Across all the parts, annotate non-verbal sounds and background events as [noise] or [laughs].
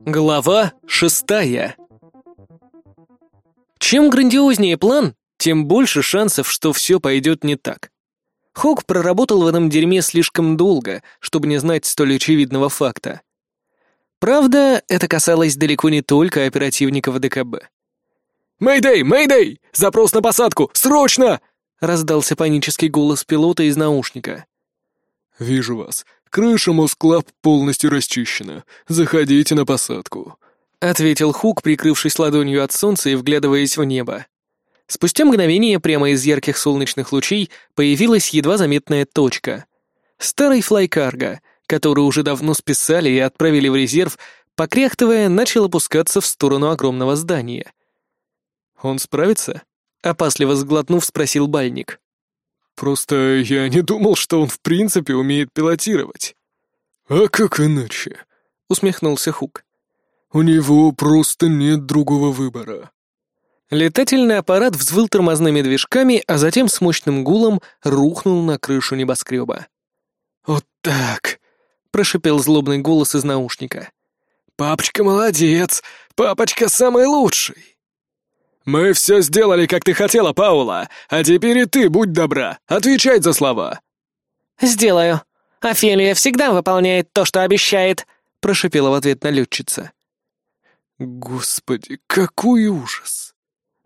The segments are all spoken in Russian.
Глава шестая Чем грандиознее план, тем больше шансов, что все пойдет не так. Хок проработал в этом дерьме слишком долго, чтобы не знать столь очевидного факта. Правда, это касалось далеко не только оперативников ДКБ. «Мэйдэй! Мэйдэй! Запрос на посадку! Срочно!» — раздался панический голос пилота из наушника. «Вижу вас. Крыша Москлаб полностью расчищена. Заходите на посадку», — ответил Хук, прикрывшись ладонью от солнца и вглядываясь в небо. Спустя мгновение прямо из ярких солнечных лучей появилась едва заметная точка. Старый флайкарго, который уже давно списали и отправили в резерв, покряхтывая, начал опускаться в сторону огромного здания — «Он справится?» — опасливо сглотнув, спросил Бальник. «Просто я не думал, что он в принципе умеет пилотировать». «А как иначе?» — усмехнулся Хук. «У него просто нет другого выбора». Летательный аппарат взвыл тормозными движками, а затем с мощным гулом рухнул на крышу небоскреба. «Вот так!» — прошипел злобный голос из наушника. «Папочка молодец! Папочка самый лучший!» «Мы все сделали, как ты хотела, Паула, а теперь и ты, будь добра, отвечай за слова». «Сделаю. Офелия всегда выполняет то, что обещает», — прошипела в ответ налетчица. «Господи, какой ужас!»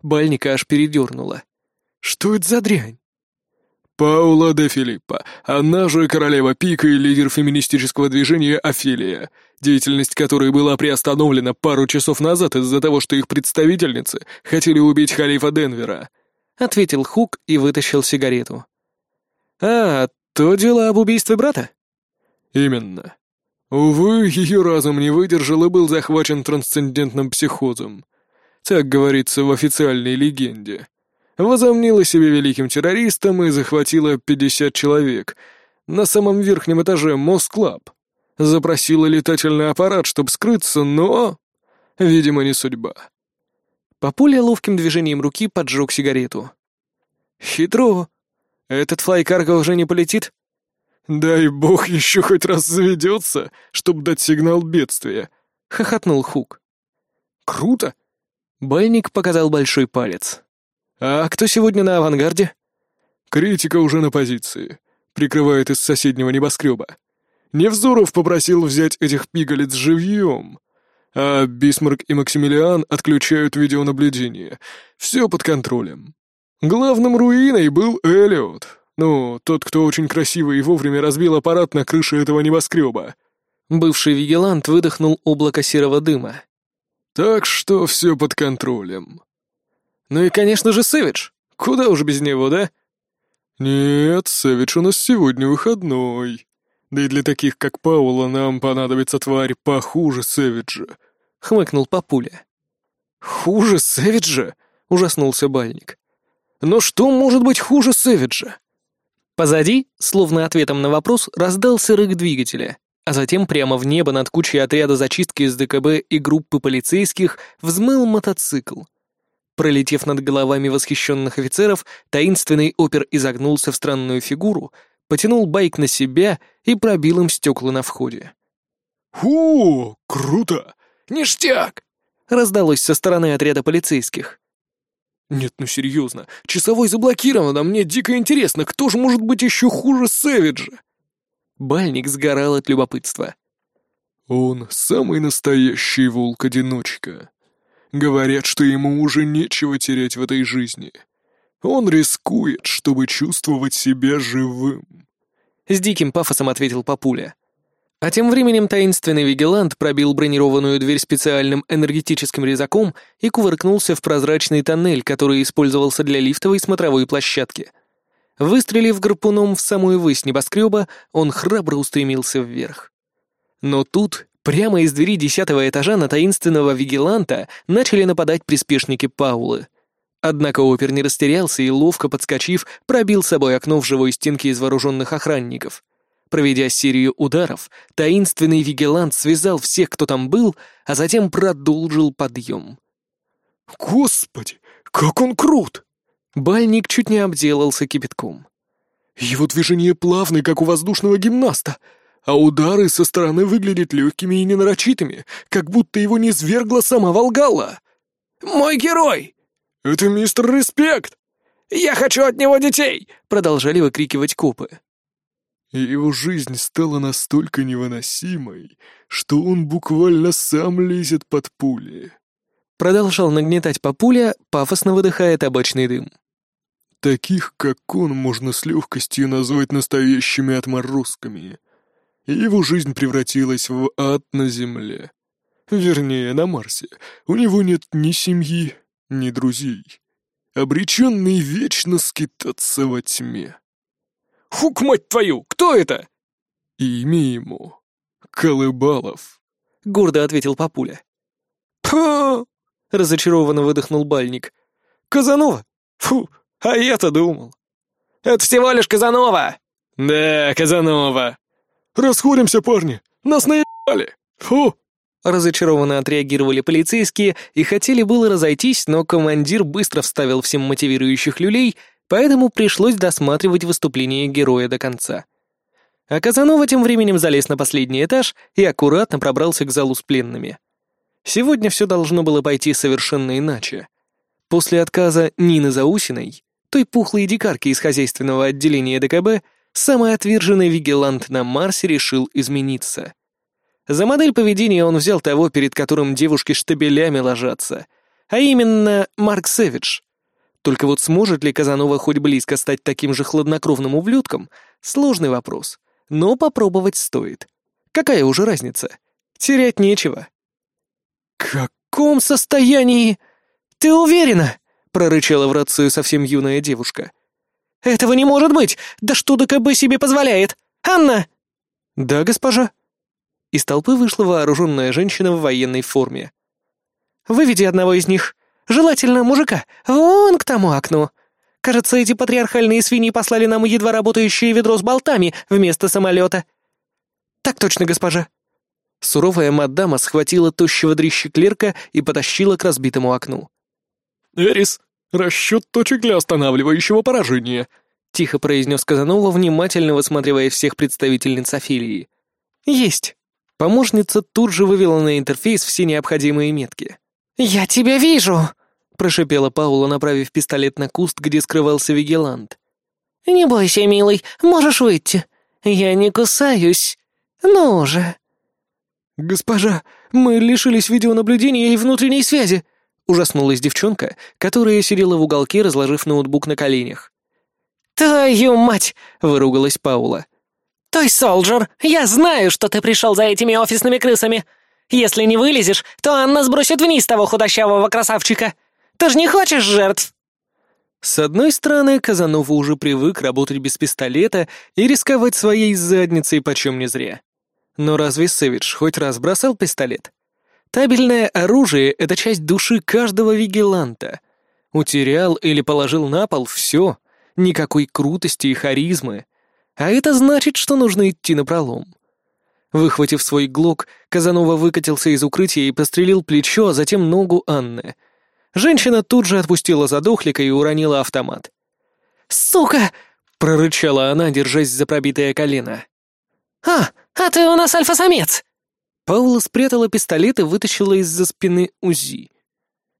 Бальника аж передернула. «Что это за дрянь?» «Паула де Филиппа, она же королева Пика и лидер феминистического движения Офелия, деятельность которой была приостановлена пару часов назад из-за того, что их представительницы хотели убить халифа Денвера», — ответил Хук и вытащил сигарету. «А, то дело об убийстве брата?» «Именно. Увы, ее разум не выдержал и был захвачен трансцендентным психозом. Так говорится в официальной легенде. Возомнила себе великим террористом и захватила 50 человек на самом верхнем этаже Москлаб. Запросила летательный аппарат, чтобы скрыться, но... Видимо, не судьба. Папуля ловким движением руки поджег сигарету. «Хитро. Этот флайкарго уже не полетит?» «Дай бог еще хоть раз заведется, чтобы дать сигнал бедствия», — хохотнул Хук. «Круто!» — Бальник показал большой палец. «А кто сегодня на авангарде?» «Критика уже на позиции. Прикрывает из соседнего небоскреба. Невзоров попросил взять этих пигалиц живьем. А Бисмарк и Максимилиан отключают видеонаблюдение. Все под контролем. Главным руиной был Эллиот. Ну, тот, кто очень красиво и вовремя разбил аппарат на крыше этого небоскреба. Бывший вигелант выдохнул облако серого дыма. Так что все под контролем. Ну и, конечно же, Сэвидж. Куда уж без него, да? Нет, Сэвидж у нас сегодня выходной. Да и для таких, как Паула, нам понадобится тварь похуже Сэвиджа», — хмыкнул Папуля. «Хуже Сэвиджа?» — ужаснулся Бальник. «Но что может быть хуже Сэвиджа?» Позади, словно ответом на вопрос, раздался рык двигателя, а затем прямо в небо над кучей отряда зачистки из ДКБ и группы полицейских взмыл мотоцикл. Пролетев над головами восхищенных офицеров, таинственный опер изогнулся в странную фигуру, потянул байк на себя и пробил им стекла на входе. «Фу, круто! Ништяк!» — раздалось со стороны отряда полицейских. «Нет, ну серьезно, часовой заблокирован, а мне дико интересно, кто же может быть еще хуже Сэвиджа?» Бальник сгорал от любопытства. «Он самый настоящий волк-одиночка. Говорят, что ему уже нечего терять в этой жизни. Он рискует, чтобы чувствовать себя живым. С диким пафосом ответил Папуля. А тем временем таинственный вигелант пробил бронированную дверь специальным энергетическим резаком и кувыркнулся в прозрачный тоннель, который использовался для лифтовой смотровой площадки. Выстрелив гарпуном в самую высь небоскреба, он храбро устремился вверх. Но тут, прямо из двери десятого этажа на таинственного вигеланта начали нападать приспешники Паулы — Однако опер не растерялся и, ловко подскочив, пробил собой окно в живой стенке из вооруженных охранников. Проведя серию ударов, таинственный вигелант связал всех, кто там был, а затем продолжил подъем. «Господи, как он крут!» Бальник чуть не обделался кипятком. «Его движение плавное, как у воздушного гимнаста, а удары со стороны выглядят легкими и ненарочитыми, как будто его не свергла сама Волгала. «Мой герой!» «Это мистер Респект!» «Я хочу от него детей!» — продолжали выкрикивать копы. И его жизнь стала настолько невыносимой, что он буквально сам лезет под пули. Продолжал нагнетать папуля, пафосно выдыхая табачный дым. Таких, как он, можно с легкостью назвать настоящими отморозками. Его жизнь превратилась в ад на земле. Вернее, на Марсе. У него нет ни семьи, ни друзей. Обреченный вечно скитаться во тьме. «Хук, мать твою! Кто это?» «Имя ему — Колыбалов», — гордо ответил папуля. «Пфу!» — разочарованно выдохнул бальник. «Казанова? Фу, а я-то думал». «Это всего лишь Казанова!» «Да, Казанова!» «Расходимся, парни! Нас наебали! Фу!» Разочарованно отреагировали полицейские и хотели было разойтись, но командир быстро вставил всем мотивирующих люлей, поэтому пришлось досматривать выступление героя до конца. А Казанова тем временем залез на последний этаж и аккуратно пробрался к залу с пленными. Сегодня все должно было пойти совершенно иначе. После отказа Нины Заусиной, той пухлой дикарки из хозяйственного отделения ДКБ, самый отверженный вигелант на Марсе решил измениться. За модель поведения он взял того, перед которым девушки штабелями ложатся, а именно Марк Сэвидж. Только вот сможет ли Казанова хоть близко стать таким же хладнокровным ублюдком — сложный вопрос, но попробовать стоит. Какая уже разница? Терять нечего каком состоянии? Ты уверена?» — прорычала в рацию совсем юная девушка. «Этого не может быть! Да что ДКБ себе позволяет? Анна!» «Да, госпожа». Из толпы вышла вооруженная женщина в военной форме. «Выведи одного из них, желательно мужика, вон к тому окну. Кажется, эти патриархальные свиньи послали нам едва работающее ведро с болтами вместо самолета». «Так точно, госпожа», Суровая мадама схватила тощего дрища клерка и потащила к разбитому окну. «Эрис, расчет точек для останавливающего поражения», — тихо произнес Казанова, внимательно высматривая всех представительниц Афилии. «Есть». Помощница тут же вывела на интерфейс все необходимые метки. «Я тебя вижу!» — прошипела Паула, направив пистолет на куст, где скрывался Вигелант. «Не бойся, милый, можешь выйти. Я не кусаюсь. Ну же!» «Госпожа, мы лишились видеонаблюдения и внутренней связи!» — ужаснулась девчонка, которая сидела в уголке, разложив ноутбук на коленях. «Твою мать!» — выругалась Паула. «Той Солджер, я знаю, что ты пришел за этими офисными крысами. Если не вылезешь, то Анна сбросит вниз того худощавого красавчика. Ты же не хочешь жертв?» С одной стороны, Казанова уже привык работать без пистолета и рисковать своей задницей почем не зря. Но разве Сэвидж хоть раз бросал пистолет? Табельное оружие — это часть души каждого вигиланта. Утерял или положил на пол — все. Никакой крутости и харизмы. А это значит, что нужно идти на пролом. Выхватив свой глок, Казанова выкатился из укрытия и пострелил плечо, а затем ногу Анны. Женщина тут же отпустила задохлика и уронила автомат. «Сука!» — прорычала она, держась за пробитое колено. «А, а ты у нас альфа-самец!» Паула спрятала пистолет и вытащила из-за спины УЗИ.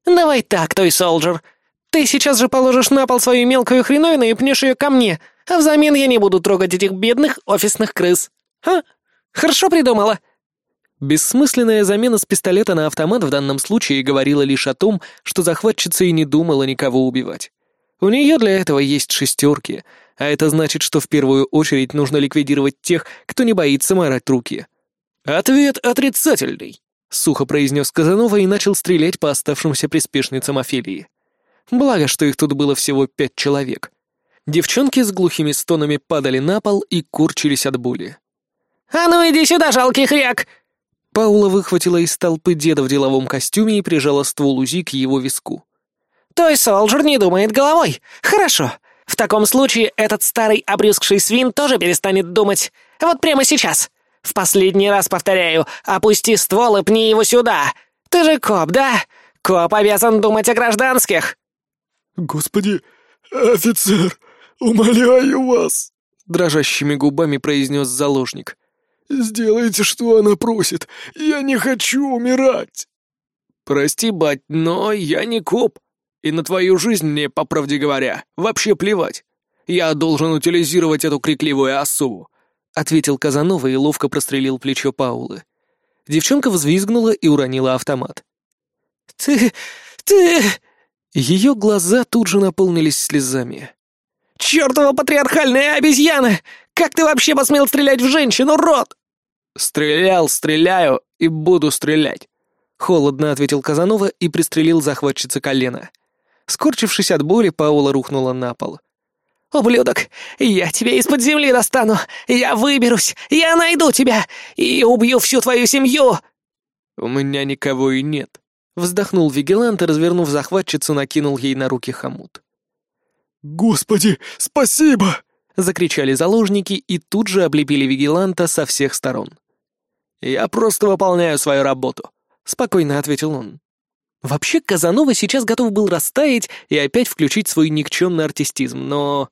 «Давай так, той солджер. Ты сейчас же положишь на пол свою мелкую хреновину и пнешь ее ко мне, а взамен я не буду трогать этих бедных офисных крыс. А? Хорошо придумала?» Бессмысленная замена с пистолета на автомат в данном случае говорила лишь о том, что захватчица и не думала никого убивать. У нее для этого есть шестерки, а это значит, что в первую очередь нужно ликвидировать тех, кто не боится морать руки. «Ответ отрицательный», — сухо произнес Казанова и начал стрелять по оставшимся приспешницам Офелии. Благо, что их тут было всего пять человек. Девчонки с глухими стонами падали на пол и курчились от боли. «А ну иди сюда, жалкий хряк!» Паула выхватила из толпы деда в деловом костюме и прижала ствол УЗИ к его виску. «Той Солджер не думает головой. Хорошо. В таком случае этот старый обрюзгший свин тоже перестанет думать. Вот прямо сейчас. В последний раз повторяю, опусти ствол и пни его сюда. Ты же коп, да? Коп обязан думать о гражданских. Господи, офицер, умоляю вас, дрожащими губами произнес заложник. Сделайте, что она просит. Я не хочу умирать!» «Прости, бать, но я не коп. И на твою жизнь мне, по правде говоря, вообще плевать. Я должен утилизировать эту крикливую особу», — ответил Казанова и ловко прострелил плечо Паулы. Девчонка взвизгнула и уронила автомат. «Ты... ты...» Ее глаза тут же наполнились слезами. «Чёртова патриархальная обезьяна! Как ты вообще посмел стрелять в женщину, рот?» «Стрелял, стреляю и буду стрелять», — холодно ответил Казанова и пристрелил захватчица колено. Скорчившись от боли, Паула рухнула на пол. «Ублюдок, я тебя из-под земли достану! Я выберусь! Я найду тебя! И убью всю твою семью!» «У меня никого и нет», — вздохнул Вигелант и, развернув захватчицу, накинул ей на руки хомут. «Господи, спасибо!» — закричали заложники и тут же облепили Вигеланта со всех сторон. «Я просто выполняю свою работу», — спокойно ответил он. Вообще, Казанова сейчас готов был растаять и опять включить свой никчемный артистизм, но...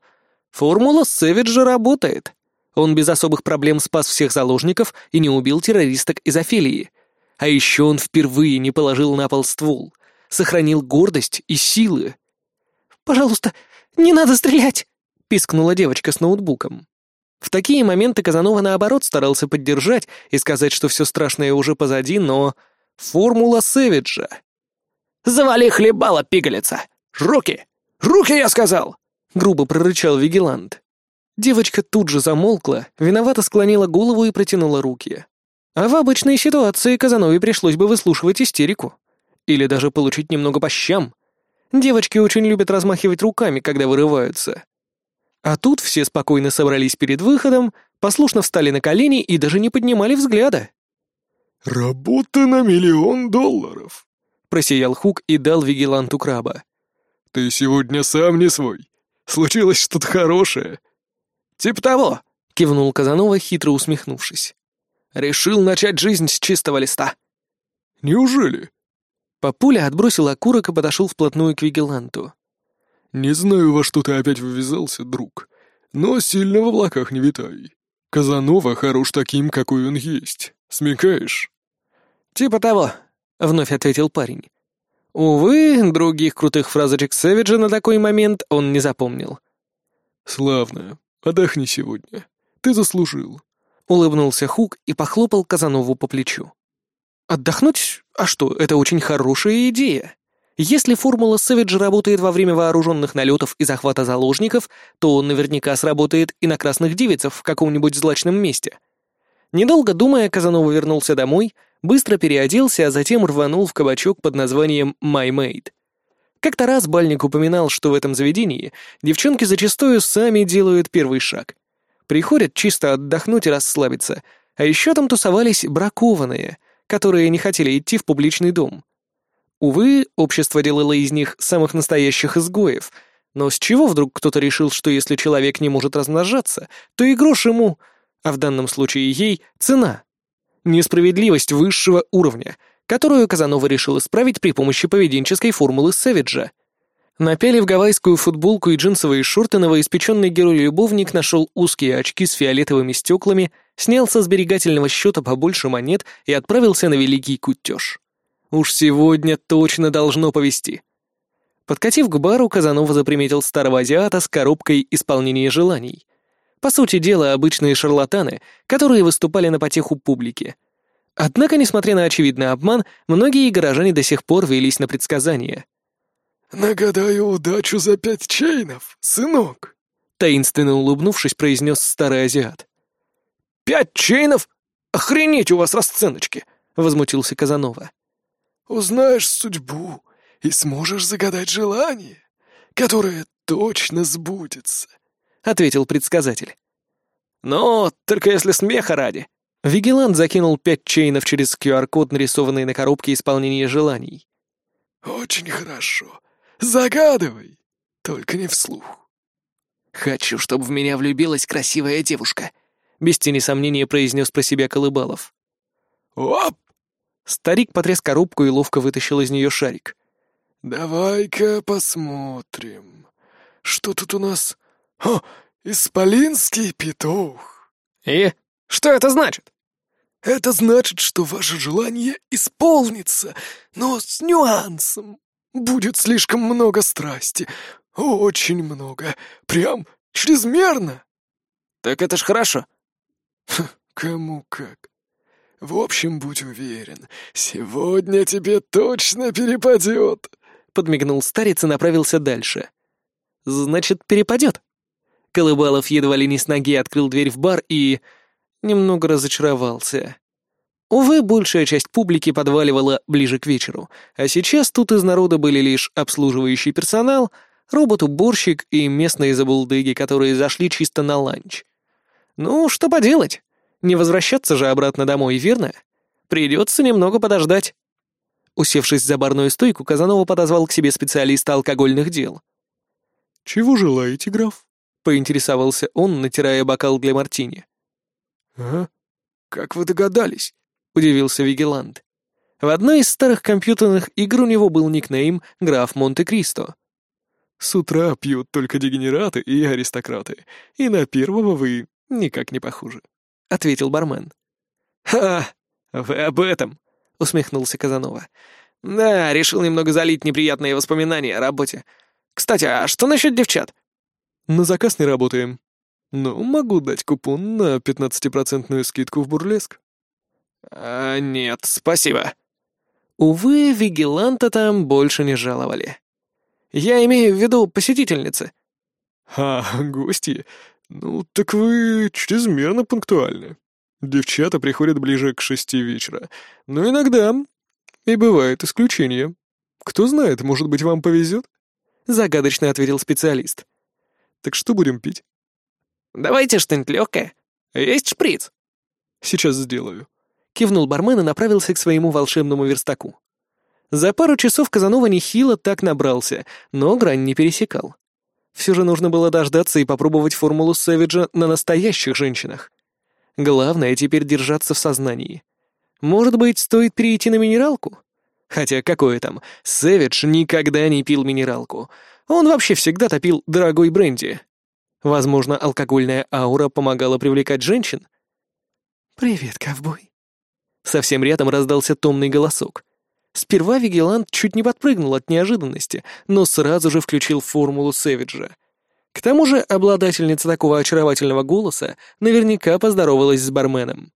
Формула Сэвиджа работает. Он без особых проблем спас всех заложников и не убил террористок из Офелии. А еще он впервые не положил на пол ствол, сохранил гордость и силы. «Пожалуйста, не надо стрелять!» — пискнула девочка с ноутбуком. В такие моменты Казанова, наоборот, старался поддержать и сказать, что все страшное уже позади, но... Формула Сэвиджа. «Завали хлебала, пигалица! Руки! Руки, я сказал!» — грубо прорычал Вигелант. Девочка тут же замолкла, виновато склонила голову и протянула руки. А в обычной ситуации Казанове пришлось бы выслушивать истерику. Или даже получить немного по щам. Девочки очень любят размахивать руками, когда вырываются. А тут все спокойно собрались перед выходом, послушно встали на колени и даже не поднимали взгляда. «Работа на миллион долларов», просиял Хук и дал Вигеланту краба. «Ты сегодня сам не свой. Случилось что-то хорошее». «Типа того», — кивнул Казанова, хитро усмехнувшись. «Решил начать жизнь с чистого листа». «Неужели?» Папуля отбросил окурок и подошел вплотную к Вигеланту. «Не знаю, во что ты опять ввязался, друг, но сильно в облаках не витай. Казанова хорош таким, какой он есть. Смекаешь?» «Типа того», — вновь ответил парень. Увы, других крутых фразочек Сэвиджа на такой момент он не запомнил. «Славно. Отдохни сегодня. Ты заслужил», — улыбнулся Хук и похлопал Казанову по плечу. «Отдохнуть? А что, это очень хорошая идея. Если формула Сэвиджа работает во время вооруженных налетов и захвата заложников, то он наверняка сработает и на красных девицах в каком-нибудь злачном месте». Недолго думая, Казанова вернулся домой, быстро переоделся, а затем рванул в кабачок под названием «My Maid». Как-то раз Бальник упоминал, что в этом заведении девчонки зачастую сами делают первый шаг. Приходят чисто отдохнуть и расслабиться, а еще там тусовались бракованные, которые не хотели идти в публичный дом. Увы, общество делало из них самых настоящих изгоев, но с чего вдруг кто-то решил, что если человек не может размножаться, то и грош ему, а в данном случае ей, цена? Несправедливость высшего уровня, которую Казанова решил исправить при помощи поведенческой формулы Сэвиджа. Напялив гавайскую футболку и джинсовые шорты, новоиспеченный герой-любовник нашел узкие очки с фиолетовыми стеклами, снял со сберегательного счета побольше монет и отправился на великий кутеж. Уж сегодня точно должно повести. Подкатив к бару, Казанова заприметил старого азиата с коробкой исполнения желаний — по сути дела, обычные шарлатаны, которые выступали на потеху публике. Однако, несмотря на очевидный обман, многие горожане до сих пор велись на предсказания. «Нагадаю удачу за пять чейнов, сынок», — таинственно улыбнувшись, произнес старый азиат. «Пять чейнов? Охренеть у вас расценочки!» — возмутился Казанова. «Узнаешь судьбу и сможешь загадать желание, которое точно сбудется», ответил предсказатель. «Но только если смеха ради». Вигелант закинул пять чейнов через QR-код, нарисованный на коробке исполнения желаний. «Очень хорошо. Загадывай, только не вслух». «Хочу, чтобы в меня влюбилась красивая девушка», — без тени сомнения произнес про себя Колыбалов. «Оп!» Старик потряс коробку и ловко вытащил из нее шарик. «Давай-ка посмотрим. Что тут у нас? «О, исполинский петух!» «И? Что это значит?» Это значит, что ваше желание исполнится, но с нюансом. Будет слишком много страсти. Очень много. Прям чрезмерно. Так это ж хорошо. кому как. В общем, будь уверен, сегодня тебе точно перепадет. Подмигнул старец и направился дальше. Значит, перепадет. Колыбалов едва ли не с ноги открыл дверь в бар и... немного разочаровался. Увы, большая часть публики подваливала ближе к вечеру, а сейчас тут из народа были лишь обслуживающий персонал, робот-уборщик и местные забулдыги, которые зашли чисто на ланч. Ну, что поделать? Не возвращаться же обратно домой, верно? Придется немного подождать. Усевшись за барную стойку, Казанова подозвал к себе специалиста алкогольных дел. «Чего желаете, граф?» Поинтересовался он, натирая бокал для мартини. «А? Как вы догадались?» — удивился Вигелант. В одной из старых компьютерных игр у него был никнейм «Граф Монте-Кристо». «С утра пьют только дегенераты и аристократы, и на первого вы никак не похожи», — ответил бармен. «Ха! Вы об этом!» — усмехнулся Казанова. «Да, решил немного залить неприятные воспоминания о работе. Кстати, а что насчет девчат?» На заказ не работаем. Но могу дать купон на 15% скидку в бурлеск. А, нет, спасибо. Увы, вигиланта там больше не жаловали. Я имею в виду посетительницы. А, гости? Ну, так вы чрезмерно пунктуальны. Девчата приходят ближе к шести вечера. Но иногда и бывает исключение. Кто знает, может быть, вам повезет? Загадочно ответил специалист. Так что будем пить? Давайте что-нибудь легкое. Есть шприц. Сейчас сделаю. Кивнул бармен и направился к своему волшебному верстаку. За пару часов Казанова нехило так набрался, но грань не пересекал. Все же нужно было дождаться и попробовать формулу Сэвиджа на настоящих женщинах. Главное теперь держаться в сознании. Может быть, стоит перейти на минералку? Хотя какое там, Сэвидж никогда не пил минералку. Он вообще всегда топил дорогой бренди. Возможно, алкогольная аура помогала привлекать женщин? «Привет, ковбой». Совсем рядом раздался томный голосок. Сперва Вигелант чуть не подпрыгнул от неожиданности, но сразу же включил формулу Сэвиджа. К тому же обладательница такого очаровательного голоса наверняка поздоровалась с барменом.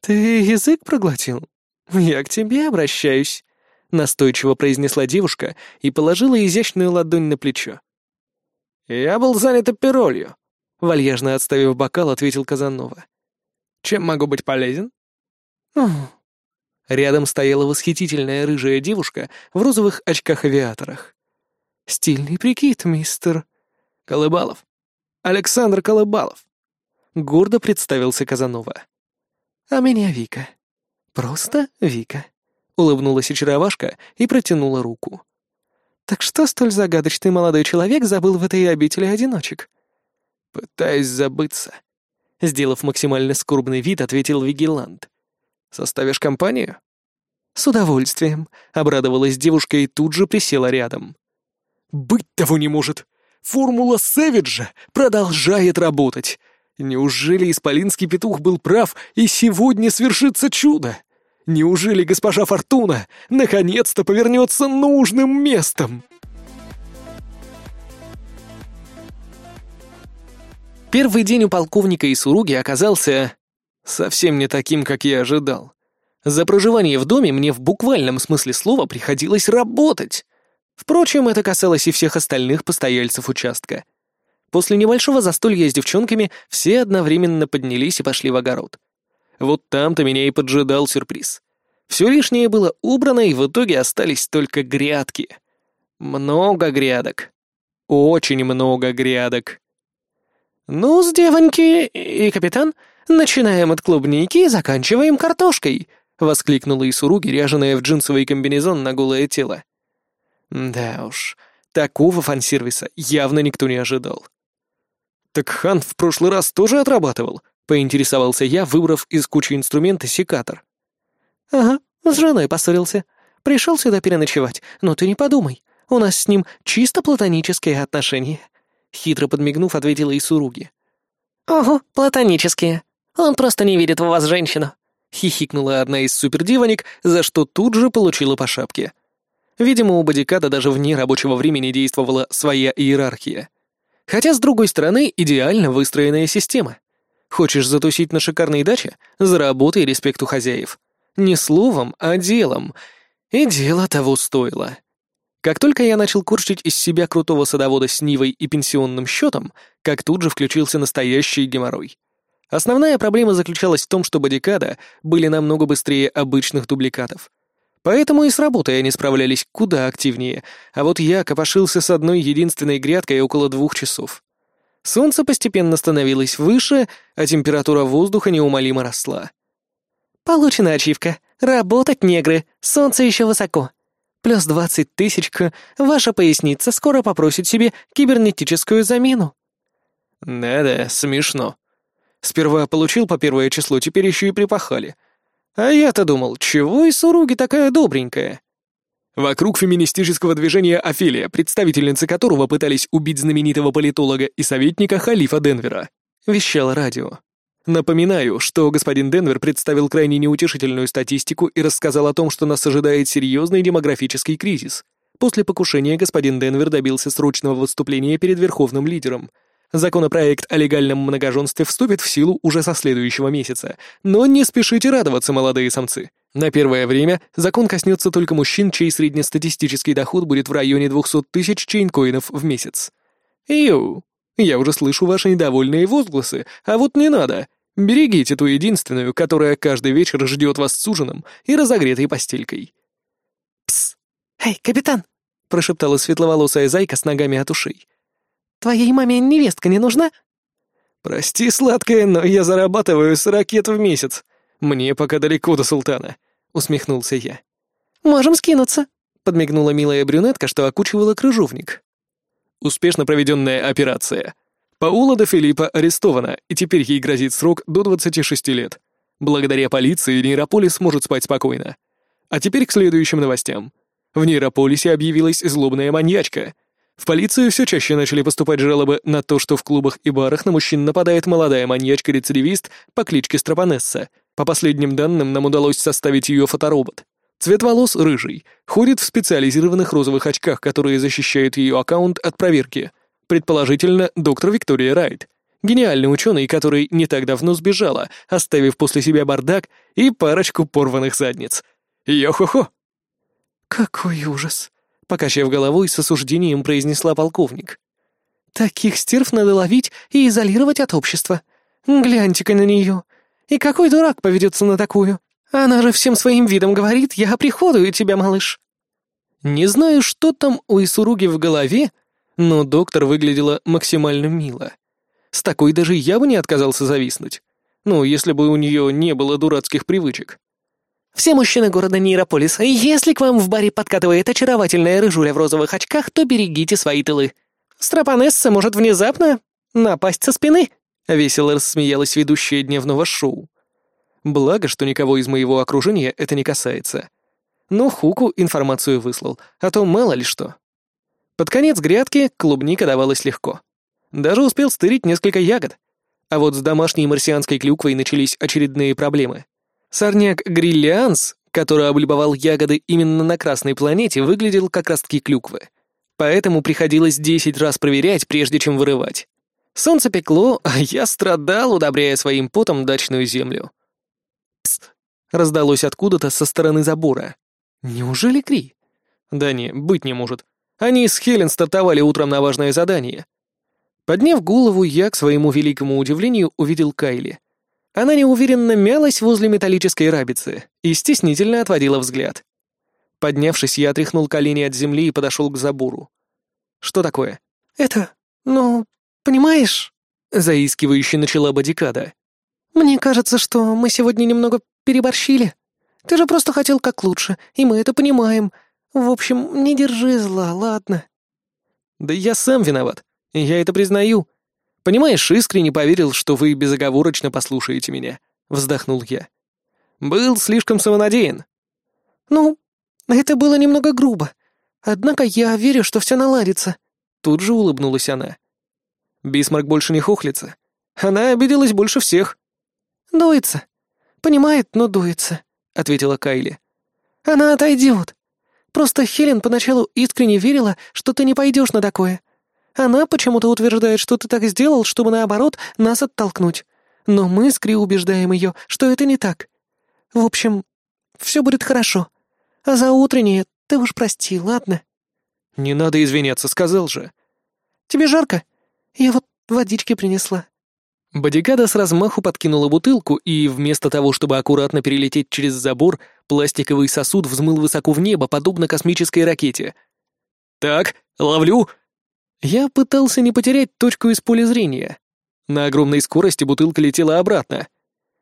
«Ты язык проглотил? Я к тебе обращаюсь», — настойчиво произнесла девушка и положила изящную ладонь на плечо. «Я был занят оперолью», — вальяжно отставив бокал, ответил Казанова. «Чем могу быть полезен?» Рядом стояла восхитительная рыжая девушка в розовых очках-авиаторах. «Стильный прикид, мистер...» «Колыбалов. Александр Колыбалов», — гордо представился Казанова. «А меня Вика. Просто Вика» улыбнулась очаровашка и протянула руку. «Так что столь загадочный молодой человек забыл в этой обители одиночек?» «Пытаюсь забыться», — сделав максимально скорбный вид, ответил Вигелант. «Составишь компанию?» «С удовольствием», — обрадовалась девушка и тут же присела рядом. «Быть того не может! Формула Сэвиджа продолжает работать! Неужели Исполинский петух был прав, и сегодня свершится чудо?» Неужели госпожа Фортуна наконец-то повернется нужным местом? Первый день у полковника и Суруги оказался совсем не таким, как я ожидал. За проживание в доме мне в буквальном смысле слова приходилось работать. Впрочем, это касалось и всех остальных постояльцев участка. После небольшого застолья с девчонками все одновременно поднялись и пошли в огород. Вот там-то меня и поджидал сюрприз. Все лишнее было убрано, и в итоге остались только грядки. Много грядок. Очень много грядок. «Ну, с девоньки и капитан, начинаем от клубники и заканчиваем картошкой», — воскликнула Исуруги, ряженая в джинсовый комбинезон на голое тело. Да уж, такого фан-сервиса явно никто не ожидал. «Так Хан в прошлый раз тоже отрабатывал?» Поинтересовался я, выбрав из кучи инструмента секатор. «Ага, с женой поссорился. Пришел сюда переночевать, но ты не подумай, у нас с ним чисто платонические отношения», — хитро подмигнув, ответила Исуруги. «Ого, платонические. Он просто не видит в вас женщину. — хихикнула одна из супердивонек, за что тут же получила по шапке. Видимо, у бодиката даже вне рабочего времени действовала своя иерархия. Хотя, с другой стороны, идеально выстроенная система. Хочешь затусить на шикарной даче? Заработай респект у хозяев. Не словом, а делом. И дело того стоило. Как только я начал корчить из себя крутого садовода с Нивой и пенсионным счетом, как тут же включился настоящий геморрой. Основная проблема заключалась в том, что бодикада были намного быстрее обычных дубликатов. Поэтому и с работой они справлялись куда активнее, а вот я копошился с одной единственной грядкой около двух часов. Солнце постепенно становилось выше, а температура воздуха неумолимо росла. «Получена ачивка. Работать, негры. Солнце еще высоко. Плюс двадцать тысячка. Ваша поясница скоро попросит себе кибернетическую замену». «Да-да, смешно. Сперва получил по первое число, теперь еще и припахали. А я-то думал, чего и суруги такая добренькая?» Вокруг феминистического движения «Офелия», представительницы которого пытались убить знаменитого политолога и советника Халифа Денвера, вещало радио. Напоминаю, что господин Денвер представил крайне неутешительную статистику и рассказал о том, что нас ожидает серьезный демографический кризис. После покушения господин Денвер добился срочного выступления перед верховным лидером — Законопроект о легальном многоженстве вступит в силу уже со следующего месяца. Но не спешите радоваться, молодые самцы. На первое время закон коснется только мужчин, чей среднестатистический доход будет в районе 200 тысяч чейнкоинов в месяц. Йоу, я уже слышу ваши недовольные возгласы, а вот не надо. Берегите ту единственную, которая каждый вечер ждет вас с ужином и разогретой постелькой. «Пс! Эй, капитан!» — прошептала светловолосая зайка с ногами от ушей. Твоей маме невестка не нужна?» «Прости, сладкая, но я зарабатываю с ракет в месяц. Мне пока далеко до султана», — усмехнулся я. «Можем скинуться», — подмигнула милая брюнетка, что окучивала крыжовник. Успешно проведенная операция. Паула де Филиппа арестована, и теперь ей грозит срок до 26 лет. Благодаря полиции Нейрополис сможет спать спокойно. А теперь к следующим новостям. В Нейрополисе объявилась злобная маньячка — в полицию все чаще начали поступать жалобы на то, что в клубах и барах на мужчин нападает молодая маньячка-рецидивист по кличке Стропонесса. По последним данным, нам удалось составить ее фоторобот. Цвет волос рыжий, ходит в специализированных розовых очках, которые защищают ее аккаунт от проверки. Предположительно, доктор Виктория Райт. Гениальный ученый, который не так давно сбежала, оставив после себя бардак и парочку порванных задниц. Йо-хо-хо! «Какой ужас!» покачав головой, с осуждением произнесла полковник. «Таких стерв надо ловить и изолировать от общества. Гляньте-ка на нее. И какой дурак поведется на такую? Она же всем своим видом говорит, я приходую тебя, малыш». Не знаю, что там у Исуруги в голове, но доктор выглядела максимально мило. С такой даже я бы не отказался зависнуть. Ну, если бы у нее не было дурацких привычек. Все мужчины города Нейрополис, если к вам в баре подкатывает очаровательная рыжуля в розовых очках, то берегите свои тылы. Стропонесса может внезапно напасть со спины», — весело рассмеялась ведущая дневного шоу. Благо, что никого из моего окружения это не касается. Но Хуку информацию выслал, а то мало ли что. Под конец грядки клубника давалась легко. Даже успел стырить несколько ягод. А вот с домашней марсианской клюквой начались очередные проблемы — Сорняк гриллианс, который облюбовал ягоды именно на Красной планете, выглядел как ростки клюквы. Поэтому приходилось десять раз проверять, прежде чем вырывать. Солнце пекло, а я страдал, удобряя своим потом дачную землю. «Пст!» — раздалось откуда-то со стороны забора. «Неужели Кри?» «Да не, быть не может. Они с Хелен стартовали утром на важное задание». Подняв голову, я, к своему великому удивлению, увидел Кайли — она неуверенно мялась возле металлической рабицы и стеснительно отводила взгляд. Поднявшись, я отряхнул колени от земли и подошел к забору. «Что такое?» «Это... ну... понимаешь...» — заискивающе начала Бодикада. «Мне кажется, что мы сегодня немного переборщили. Ты же просто хотел как лучше, и мы это понимаем. В общем, не держи зла, ладно?» «Да я сам виноват, я это признаю. Понимаешь, искренне поверил, что вы безоговорочно послушаете меня», — вздохнул я. «Был слишком самонадеян». «Ну, это было немного грубо. Однако я верю, что все наладится», — тут же улыбнулась она. Бисмарк больше не хохлится. Она обиделась больше всех. «Дуется. «Понимает, но дуется», — ответила Кайли. «Она отойдет. Просто Хелен поначалу искренне верила, что ты не пойдешь на такое. Она почему-то утверждает, что ты так сделал, чтобы, наоборот, нас оттолкнуть. Но мы с Кри убеждаем ее, что это не так. В общем, все будет хорошо. А за утреннее ты уж прости, ладно?» «Не надо извиняться, сказал же». «Тебе жарко? Я вот водички принесла». Бодикада с размаху подкинула бутылку, и вместо того, чтобы аккуратно перелететь через забор, пластиковый сосуд взмыл высоко в небо, подобно космической ракете. «Так, ловлю!» Я пытался не потерять точку из поля зрения. На огромной скорости бутылка летела обратно.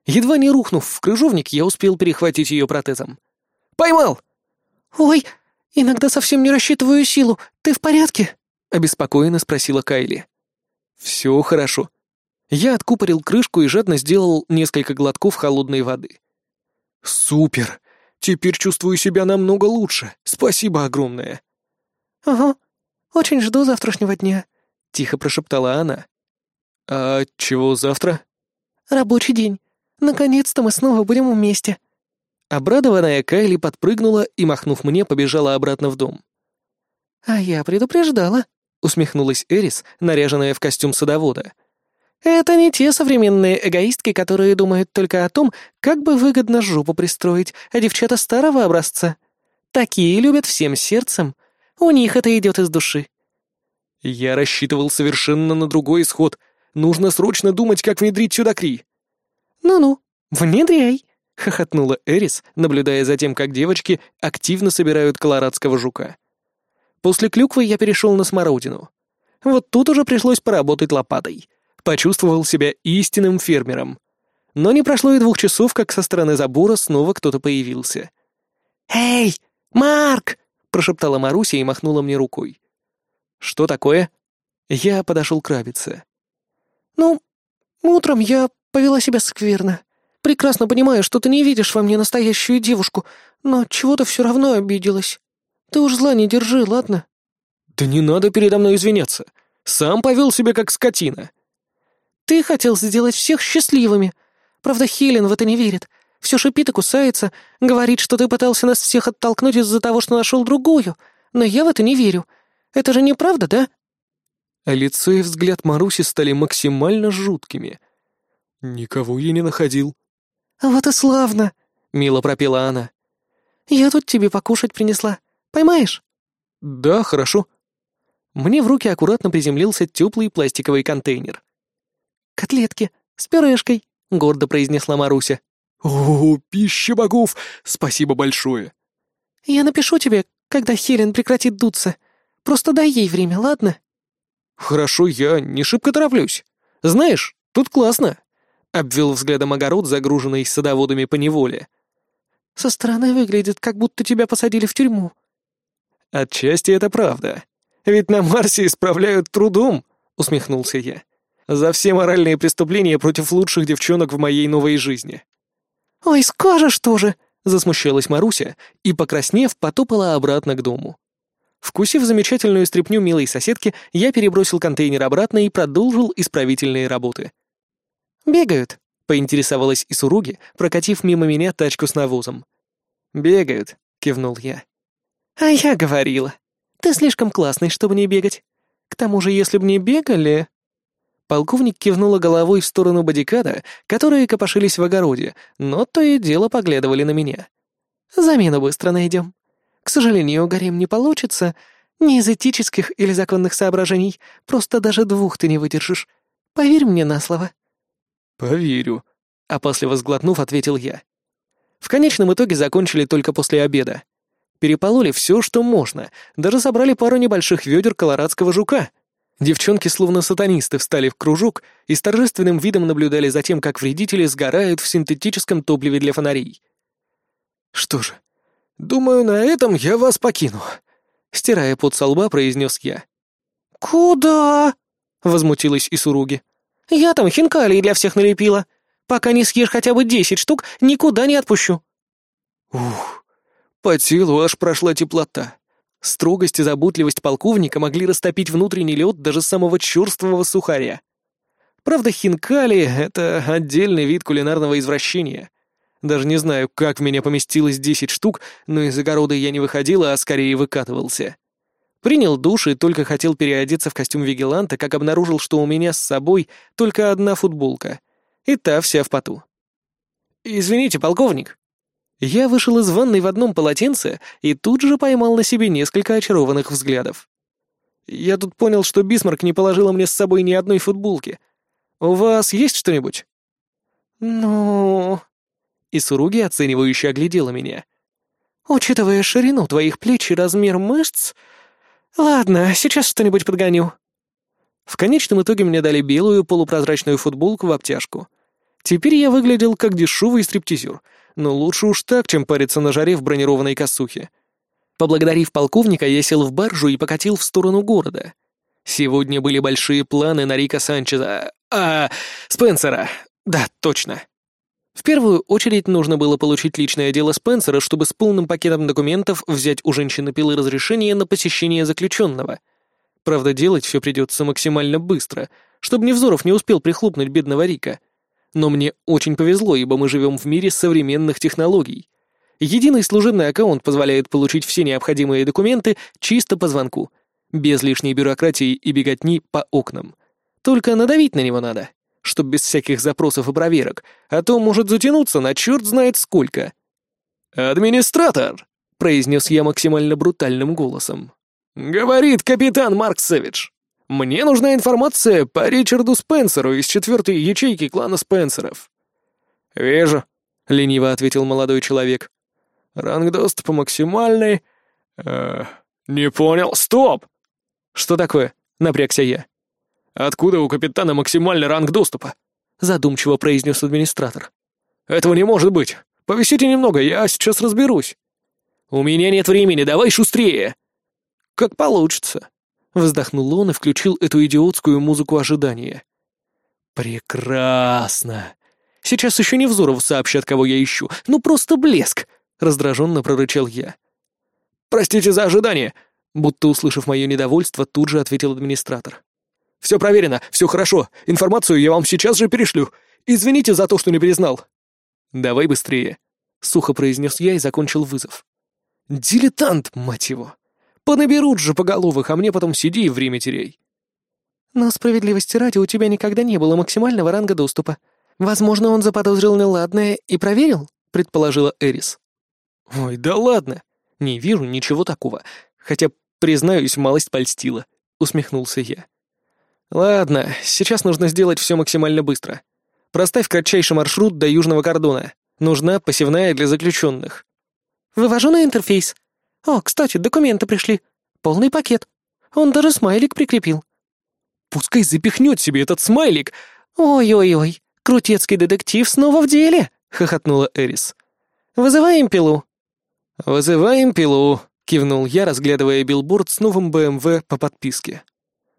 Едва не рухнув в крыжовник, я успел перехватить ее протезом. «Поймал!» «Ой, иногда совсем не рассчитываю силу. Ты в порядке?» — обеспокоенно спросила Кайли. «Все хорошо», я откупорил крышку и жадно сделал несколько глотков холодной воды. «Супер! Теперь чувствую себя намного лучше. Спасибо огромное!» «Ага, очень жду завтрашнего дня», — тихо прошептала она. «А чего завтра?» «Рабочий день. Наконец-то мы снова будем вместе». Обрадованная Кайли подпрыгнула и, махнув мне, побежала обратно в дом. «А я предупреждала», — усмехнулась Эрис, наряженная в костюм садовода. Это не те современные эгоистки, которые думают только о том, как бы выгодно жопу пристроить, а девчата старого образца. Такие любят всем сердцем. У них это идет из души. Я рассчитывал совершенно на другой исход. Нужно срочно думать, как внедрить сюда Кри. Ну-ну, внедряй, хохотнула Эрис, наблюдая за тем, как девочки активно собирают колорадского жука. После клюквы я перешел на смородину. Вот тут уже пришлось поработать лопатой почувствовал себя истинным фермером. Но не прошло и двух часов, как со стороны забора снова кто-то появился. «Эй, Марк!» — прошептала Маруся и махнула мне рукой. «Что такое?» Я подошел к Рабице. «Ну, утром я повела себя скверно. Прекрасно понимаю, что ты не видишь во мне настоящую девушку, но чего-то все равно обиделась. Ты уж зла не держи, ладно?» «Да не надо передо мной извиняться. Сам повел себя как скотина. Ты хотел сделать всех счастливыми. Правда, Хелен в это не верит. Все шипит и кусается, говорит, что ты пытался нас всех оттолкнуть из-за того, что нашел другую. Но я в это не верю. Это же неправда, да?» А лицо и взгляд Маруси стали максимально жуткими. «Никого я не находил». «Вот и славно», — мило пропела она. «Я тут тебе покушать принесла. Поймаешь?» «Да, хорошо». Мне в руки аккуратно приземлился теплый пластиковый контейнер. «Котлетки с пюрешкой», — гордо произнесла Маруся. «О, пища богов! Спасибо большое!» «Я напишу тебе, когда Хелен прекратит дуться. Просто дай ей время, ладно?» «Хорошо, я не шибко тороплюсь. Знаешь, тут классно!» — обвел взглядом огород, загруженный садоводами по неволе. «Со стороны выглядит, как будто тебя посадили в тюрьму». «Отчасти это правда. Ведь на Марсе исправляют трудом», — усмехнулся я за все моральные преступления против лучших девчонок в моей новой жизни. «Ой, скажешь тоже!» — засмущалась Маруся и, покраснев, потопала обратно к дому. Вкусив замечательную стряпню милой соседки, я перебросил контейнер обратно и продолжил исправительные работы. «Бегают», — поинтересовалась Исуруги, прокатив мимо меня тачку с навозом. «Бегают», — кивнул я. «А я говорила. Ты слишком классный, чтобы не бегать. К тому же, если бы не бегали...» Полковник кивнула головой в сторону бодикада, которые копошились в огороде, но то и дело поглядывали на меня. «Замену быстро найдем. К сожалению, гарем не получится. Не из этических или законных соображений, просто даже двух ты не выдержишь. Поверь мне на слово». «Поверю», — а после возглотнув, ответил я. В конечном итоге закончили только после обеда. Перепололи все, что можно, даже собрали пару небольших ведер колорадского жука — Девчонки, словно сатанисты, встали в кружок и с торжественным видом наблюдали за тем, как вредители сгорают в синтетическом топливе для фонарей. «Что же, думаю, на этом я вас покину», — стирая под со лба, произнес я. «Куда?» — возмутилась Исуруги. «Я там хинкалии для всех налепила. Пока не съешь хотя бы десять штук, никуда не отпущу». Ух, по телу аж прошла теплота. Строгость и заботливость полковника могли растопить внутренний лед даже самого черствого сухаря. Правда, хинкали — это отдельный вид кулинарного извращения. Даже не знаю, как в меня поместилось десять штук, но из огорода я не выходила, а скорее выкатывался. Принял душ и только хотел переодеться в костюм вигиланта, как обнаружил, что у меня с собой только одна футболка. И та вся в поту. «Извините, полковник». Я вышел из ванной в одном полотенце и тут же поймал на себе несколько очарованных взглядов. Я тут понял, что Бисмарк не положила мне с собой ни одной футболки. У вас есть что-нибудь? Ну... И Суруги оценивающе оглядела меня. Учитывая ширину твоих плеч и размер мышц... Ладно, сейчас что-нибудь подгоню. В конечном итоге мне дали белую полупрозрачную футболку в обтяжку. Теперь я выглядел как дешевый стриптизер, но лучше уж так, чем париться на жаре в бронированной косухе. Поблагодарив полковника, я сел в баржу и покатил в сторону города. Сегодня были большие планы на Рика Санчеза... А, Спенсера. Да, точно. В первую очередь нужно было получить личное дело Спенсера, чтобы с полным пакетом документов взять у женщины-пилы разрешение на посещение заключенного. Правда, делать все придется максимально быстро, чтобы Невзоров не успел прихлопнуть бедного Рика. Но мне очень повезло, ибо мы живем в мире современных технологий. Единый служебный аккаунт позволяет получить все необходимые документы чисто по звонку, без лишней бюрократии и беготни по окнам. Только надавить на него надо, чтоб без всяких запросов и проверок, а то может затянуться на черт знает сколько. «Администратор!» — произнес я максимально брутальным голосом. «Говорит капитан Марк Сэвидж. Мне нужна информация по Ричарду Спенсеру из четвертой ячейки клана Спенсеров». «Вижу», — лениво ответил молодой человек. Ранг доступа максимальный. Э, не понял. Стоп! Что такое? Напрягся я. Откуда у капитана максимальный ранг доступа? Задумчиво произнес администратор. Этого не может быть. Повисите немного, я сейчас разберусь. У меня нет времени, давай шустрее. Как получится. Вздохнул он и включил эту идиотскую музыку ожидания. Прекрасно. Сейчас еще не Взоров сообщат, кого я ищу. Ну просто блеск. — раздраженно прорычал я. «Простите за ожидание!» Будто услышав мое недовольство, тут же ответил администратор. «Все проверено, все хорошо. Информацию я вам сейчас же перешлю. Извините за то, что не признал». «Давай быстрее», — сухо произнес я и закончил вызов. «Дилетант, мать его! Понаберут же поголовых, а мне потом сиди и время теряй». «Но справедливости ради у тебя никогда не было максимального ранга доступа. Возможно, он заподозрил неладное и проверил», — предположила Эрис. «Ой, да ладно! Не вижу ничего такого. Хотя, признаюсь, малость польстила», — усмехнулся я. «Ладно, сейчас нужно сделать все максимально быстро. Проставь кратчайший маршрут до южного кордона. Нужна посевная для заключенных». «Вывожу на интерфейс. О, кстати, документы пришли. Полный пакет. Он даже смайлик прикрепил». «Пускай запихнет себе этот смайлик!» «Ой-ой-ой, крутецкий детектив снова в деле!» — хохотнула Эрис. «Вызываем пилу». «Вызываем пилу», — кивнул я, разглядывая билборд с новым БМВ по подписке.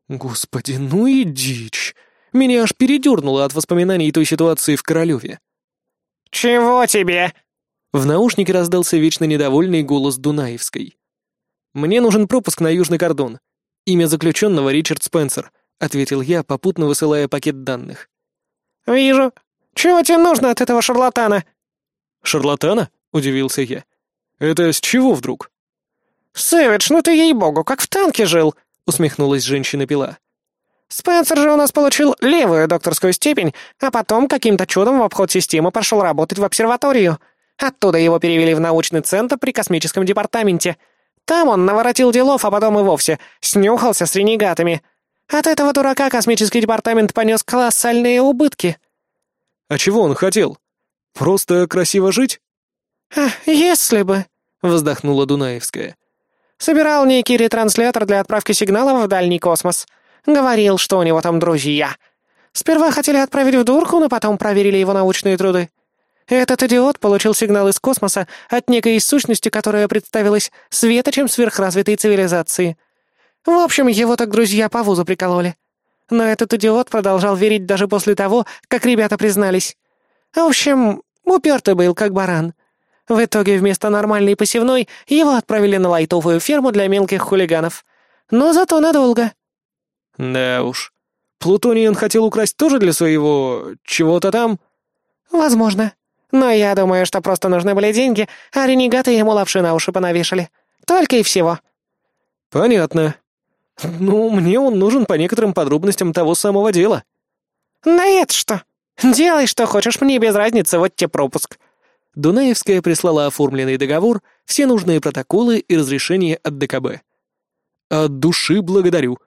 «Господи, ну и дичь! Меня аж передернуло от воспоминаний той ситуации в Королеве». «Чего тебе?» В наушнике раздался вечно недовольный голос Дунаевской. «Мне нужен пропуск на южный кордон. Имя заключенного Ричард Спенсер», — ответил я, попутно высылая пакет данных. «Вижу. Чего тебе нужно от этого шарлатана?» «Шарлатана?» — удивился я. Это с чего вдруг?» «Сэвидж, ну ты ей-богу, как в танке жил!» — усмехнулась женщина-пила. «Спенсер же у нас получил левую докторскую степень, а потом каким-то чудом в обход системы пошел работать в обсерваторию. Оттуда его перевели в научный центр при космическом департаменте. Там он наворотил делов, а потом и вовсе снюхался с ренегатами. От этого дурака космический департамент понес колоссальные убытки». «А чего он хотел? Просто красиво жить?» «А, если бы», — вздохнула Дунаевская. «Собирал некий ретранслятор для отправки сигналов в дальний космос. Говорил, что у него там друзья. Сперва хотели отправить в дурку, но потом проверили его научные труды. Этот идиот получил сигнал из космоса от некой сущности, которая представилась светочем сверхразвитой цивилизации. В общем, его так друзья по вузу прикололи. Но этот идиот продолжал верить даже после того, как ребята признались. В общем, упертый был, как баран. В итоге вместо нормальной посевной его отправили на лайтовую ферму для мелких хулиганов. Но зато надолго. Да уж. Плутоний он хотел украсть тоже для своего... чего-то там? Возможно. Но я думаю, что просто нужны были деньги, а ренегаты ему лапши на уши понавешали. Только и всего». «Понятно. Ну, мне он нужен по некоторым подробностям того самого дела». «На это что? Делай, что хочешь, мне без разницы, вот тебе пропуск». Дунаевская прислала оформленный договор, все нужные протоколы и разрешения от ДКБ. «От души благодарю».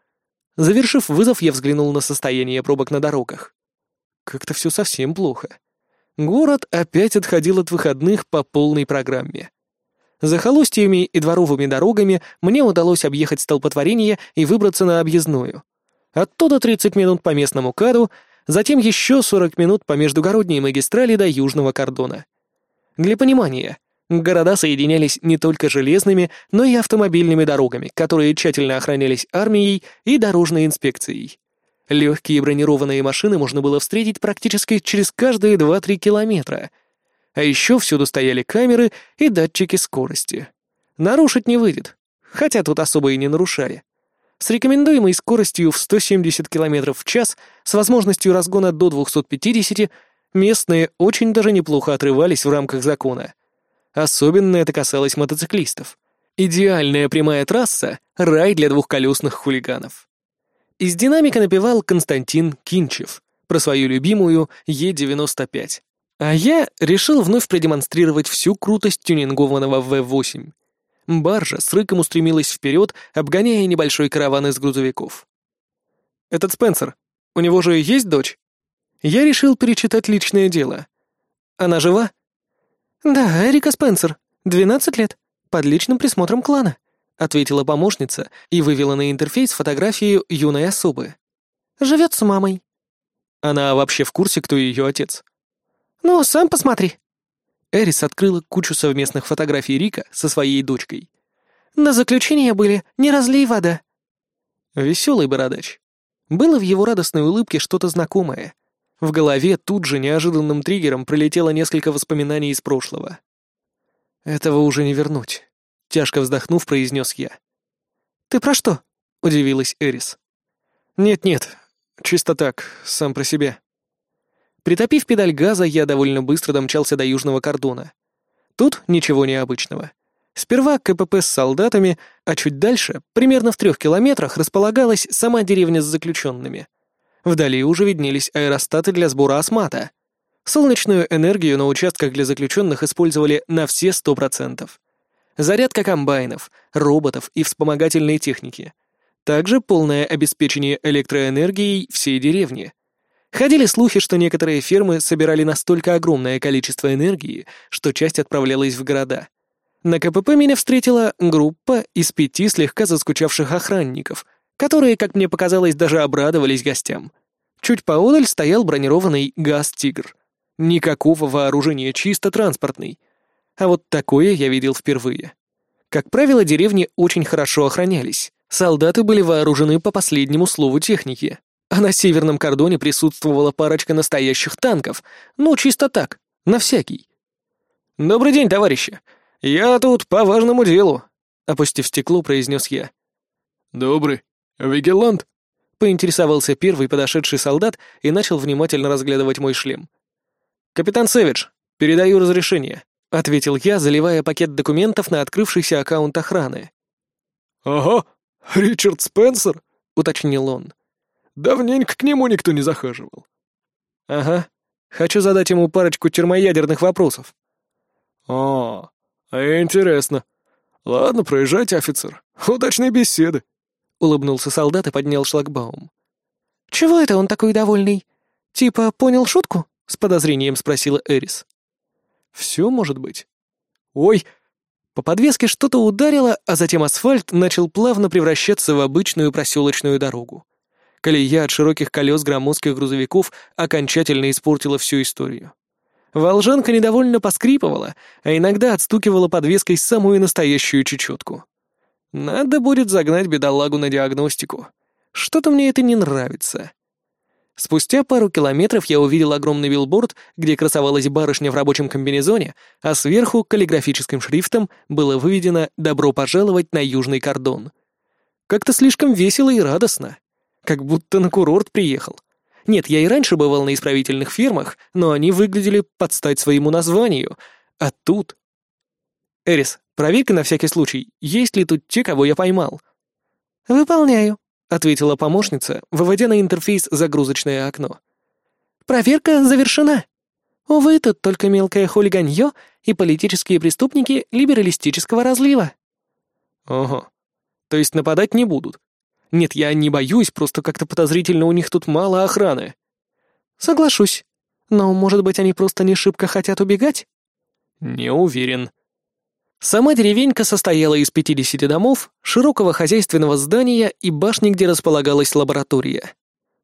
Завершив вызов, я взглянул на состояние пробок на дорогах. Как-то все совсем плохо. Город опять отходил от выходных по полной программе. За холостьями и дворовыми дорогами мне удалось объехать столпотворение и выбраться на объездную. Оттуда 30 минут по местному каду, затем еще 40 минут по междугородней магистрали до южного кордона. Для понимания, города соединялись не только железными, но и автомобильными дорогами, которые тщательно охранялись армией и дорожной инспекцией. Легкие бронированные машины можно было встретить практически через каждые 2-3 километра. А еще всюду стояли камеры и датчики скорости. Нарушить не выйдет, хотя тут особо и не нарушали. С рекомендуемой скоростью в 170 км в час с возможностью разгона до 250 местные очень даже неплохо отрывались в рамках закона. Особенно это касалось мотоциклистов. Идеальная прямая трасса — рай для двухколесных хулиганов. Из динамика напевал Константин Кинчев про свою любимую Е95. А я решил вновь продемонстрировать всю крутость тюнингованного В8. Баржа с рыком устремилась вперед, обгоняя небольшой караван из грузовиков. «Этот Спенсер, у него же есть дочь?» Я решил перечитать личное дело. «Она жива?» «Да, Эрика Спенсер, 12 лет, под личным присмотром клана», ответила помощница и вывела на интерфейс фотографию юной особы. «Живет с мамой». Она вообще в курсе, кто ее отец? «Ну, сам посмотри». Эрис открыла кучу совместных фотографий Рика со своей дочкой. На заключение были «Не разлей вода». Веселый бородач. Было в его радостной улыбке что-то знакомое. В голове тут же неожиданным триггером пролетело несколько воспоминаний из прошлого. Этого уже не вернуть. Тяжко вздохнув, произнес я. «Ты про что?» — удивилась Эрис. «Нет-нет, чисто так, сам про себя». Притопив педаль газа, я довольно быстро домчался до южного кордона. Тут ничего необычного. Сперва КПП с солдатами, а чуть дальше, примерно в трех километрах, располагалась сама деревня с заключенными. Вдали уже виднелись аэростаты для сбора осмата. Солнечную энергию на участках для заключенных использовали на все сто процентов зарядка комбайнов, роботов и вспомогательной техники. Также полное обеспечение электроэнергией всей деревни. Ходили слухи, что некоторые фермы собирали настолько огромное количество энергии, что часть отправлялась в города. На КПП меня встретила группа из пяти слегка заскучавших охранников, которые, как мне показалось, даже обрадовались гостям. Чуть поодаль стоял бронированный ГАЗ-Тигр. Никакого вооружения, чисто транспортный — а вот такое я видел впервые. Как правило, деревни очень хорошо охранялись. Солдаты были вооружены по последнему слову техники. А на северном кордоне присутствовала парочка настоящих танков. Ну, чисто так, на всякий. «Добрый день, товарищи. Я тут по важному делу», — опустив стекло, произнес я. «Добрый. Вигелант?» — поинтересовался первый подошедший солдат и начал внимательно разглядывать мой шлем. «Капитан Сэвидж, передаю разрешение», — ответил я, заливая пакет документов на открывшийся аккаунт охраны. «Ага, Ричард Спенсер», — уточнил он. «Давненько к нему никто не захаживал». «Ага, хочу задать ему парочку термоядерных вопросов». «А, интересно. Ладно, проезжайте, офицер. Удачной беседы», — улыбнулся солдат и поднял шлагбаум. «Чего это он такой довольный? Типа, понял шутку?» — с подозрением спросила Эрис. Все может быть. Ой! По подвеске что-то ударило, а затем асфальт начал плавно превращаться в обычную проселочную дорогу. Колея от широких колес громоздких грузовиков окончательно испортила всю историю. Волжанка недовольно поскрипывала, а иногда отстукивала подвеской самую настоящую чечетку. Надо будет загнать бедолагу на диагностику. Что-то мне это не нравится. Спустя пару километров я увидел огромный билборд, где красовалась барышня в рабочем комбинезоне, а сверху каллиграфическим шрифтом было выведено «Добро пожаловать на Южный кордон». Как-то слишком весело и радостно. Как будто на курорт приехал. Нет, я и раньше бывал на исправительных фермах, но они выглядели под стать своему названию. А тут... Эрис, проверь-ка на всякий случай, есть ли тут те, кого я поймал. «Выполняю», — ответила помощница, выводя на интерфейс загрузочное окно. «Проверка завершена. Увы, тут только мелкое хулиганье и политические преступники либералистического разлива». «Ого. То есть нападать не будут?» Нет, я не боюсь, просто как-то подозрительно у них тут мало охраны. Соглашусь. Но, может быть, они просто не шибко хотят убегать? Не уверен. Сама деревенька состояла из 50 домов, широкого хозяйственного здания и башни, где располагалась лаборатория.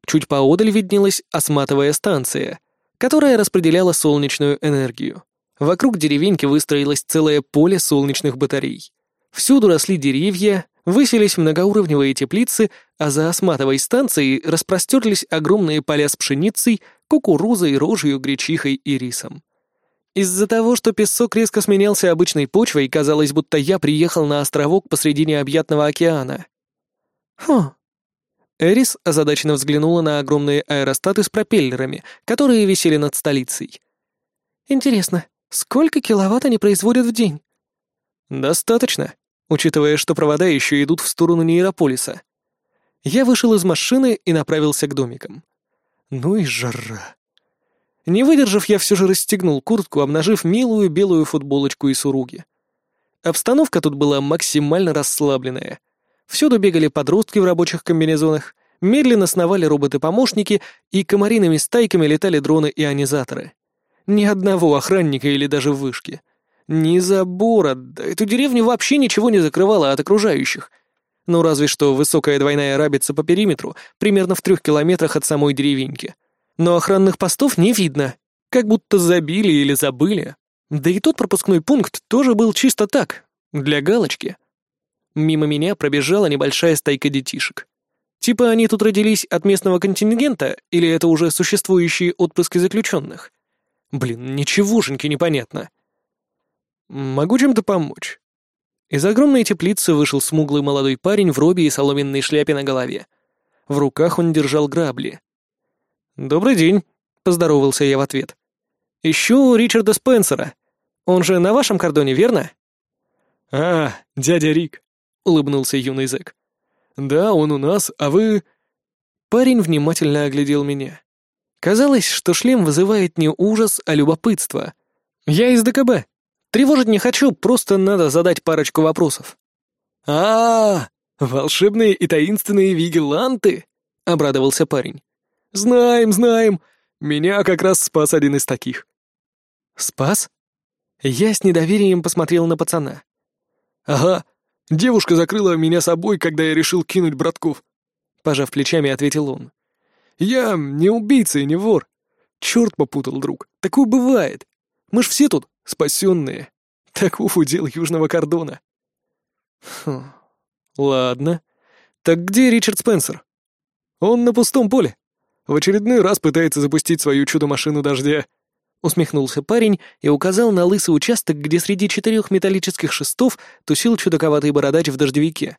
Чуть поодаль виднелась осматовая станция, которая распределяла солнечную энергию. Вокруг деревеньки выстроилось целое поле солнечных батарей. Всюду росли деревья, Выселись многоуровневые теплицы, а за осматовой станцией распростерлись огромные поля с пшеницей, кукурузой, рожью, гречихой и рисом. Из-за того, что песок резко сменялся обычной почвой, казалось, будто я приехал на островок посреди необъятного океана. «Хм». Эрис озадаченно взглянула на огромные аэростаты с пропеллерами, которые висели над столицей. «Интересно, сколько киловатт они производят в день?» «Достаточно», учитывая, что провода еще идут в сторону нейрополиса. Я вышел из машины и направился к домикам. Ну и жара. Не выдержав, я все же расстегнул куртку, обнажив милую белую футболочку и суруги. Обстановка тут была максимально расслабленная. Всюду бегали подростки в рабочих комбинезонах, медленно сновали роботы-помощники, и комариными стайками летали дроны и ионизаторы. Ни одного охранника или даже вышки. Ни забора, да эту деревню вообще ничего не закрывало от окружающих. Ну, разве что высокая двойная рабица по периметру, примерно в трех километрах от самой деревеньки. Но охранных постов не видно, как будто забили или забыли. Да и тот пропускной пункт тоже был чисто так, для галочки. Мимо меня пробежала небольшая стайка детишек. Типа они тут родились от местного контингента, или это уже существующие отпрыски заключенных? Блин, ничегошеньки непонятно. «Могу чем-то помочь?» Из огромной теплицы вышел смуглый молодой парень в робе и соломенной шляпе на голове. В руках он держал грабли. «Добрый день», — поздоровался я в ответ. «Ищу Ричарда Спенсера. Он же на вашем кордоне, верно?» «А, дядя Рик», — улыбнулся юный зэк. «Да, он у нас, а вы...» Парень внимательно оглядел меня. Казалось, что шлем вызывает не ужас, а любопытство. «Я из ДКБ», Тревожить не хочу, просто надо задать парочку вопросов». А, -а, -а волшебные и таинственные вигиланты!» — обрадовался парень. «Знаем, знаем. Меня как раз спас один из таких». «Спас?» Я с недоверием посмотрел на пацана. «Ага, девушка закрыла меня собой, когда я решил кинуть братков», — пожав плечами, ответил он. «Я не убийца и не вор. Черт попутал, друг, такое бывает. Мы ж все тут спасенные. Таков удел южного кордона. Хм, ладно. Так где Ричард Спенсер? Он на пустом поле. В очередной раз пытается запустить свою чудо-машину дождя. Усмехнулся парень и указал на лысый участок, где среди четырех металлических шестов тусил чудаковатый бородач в дождевике.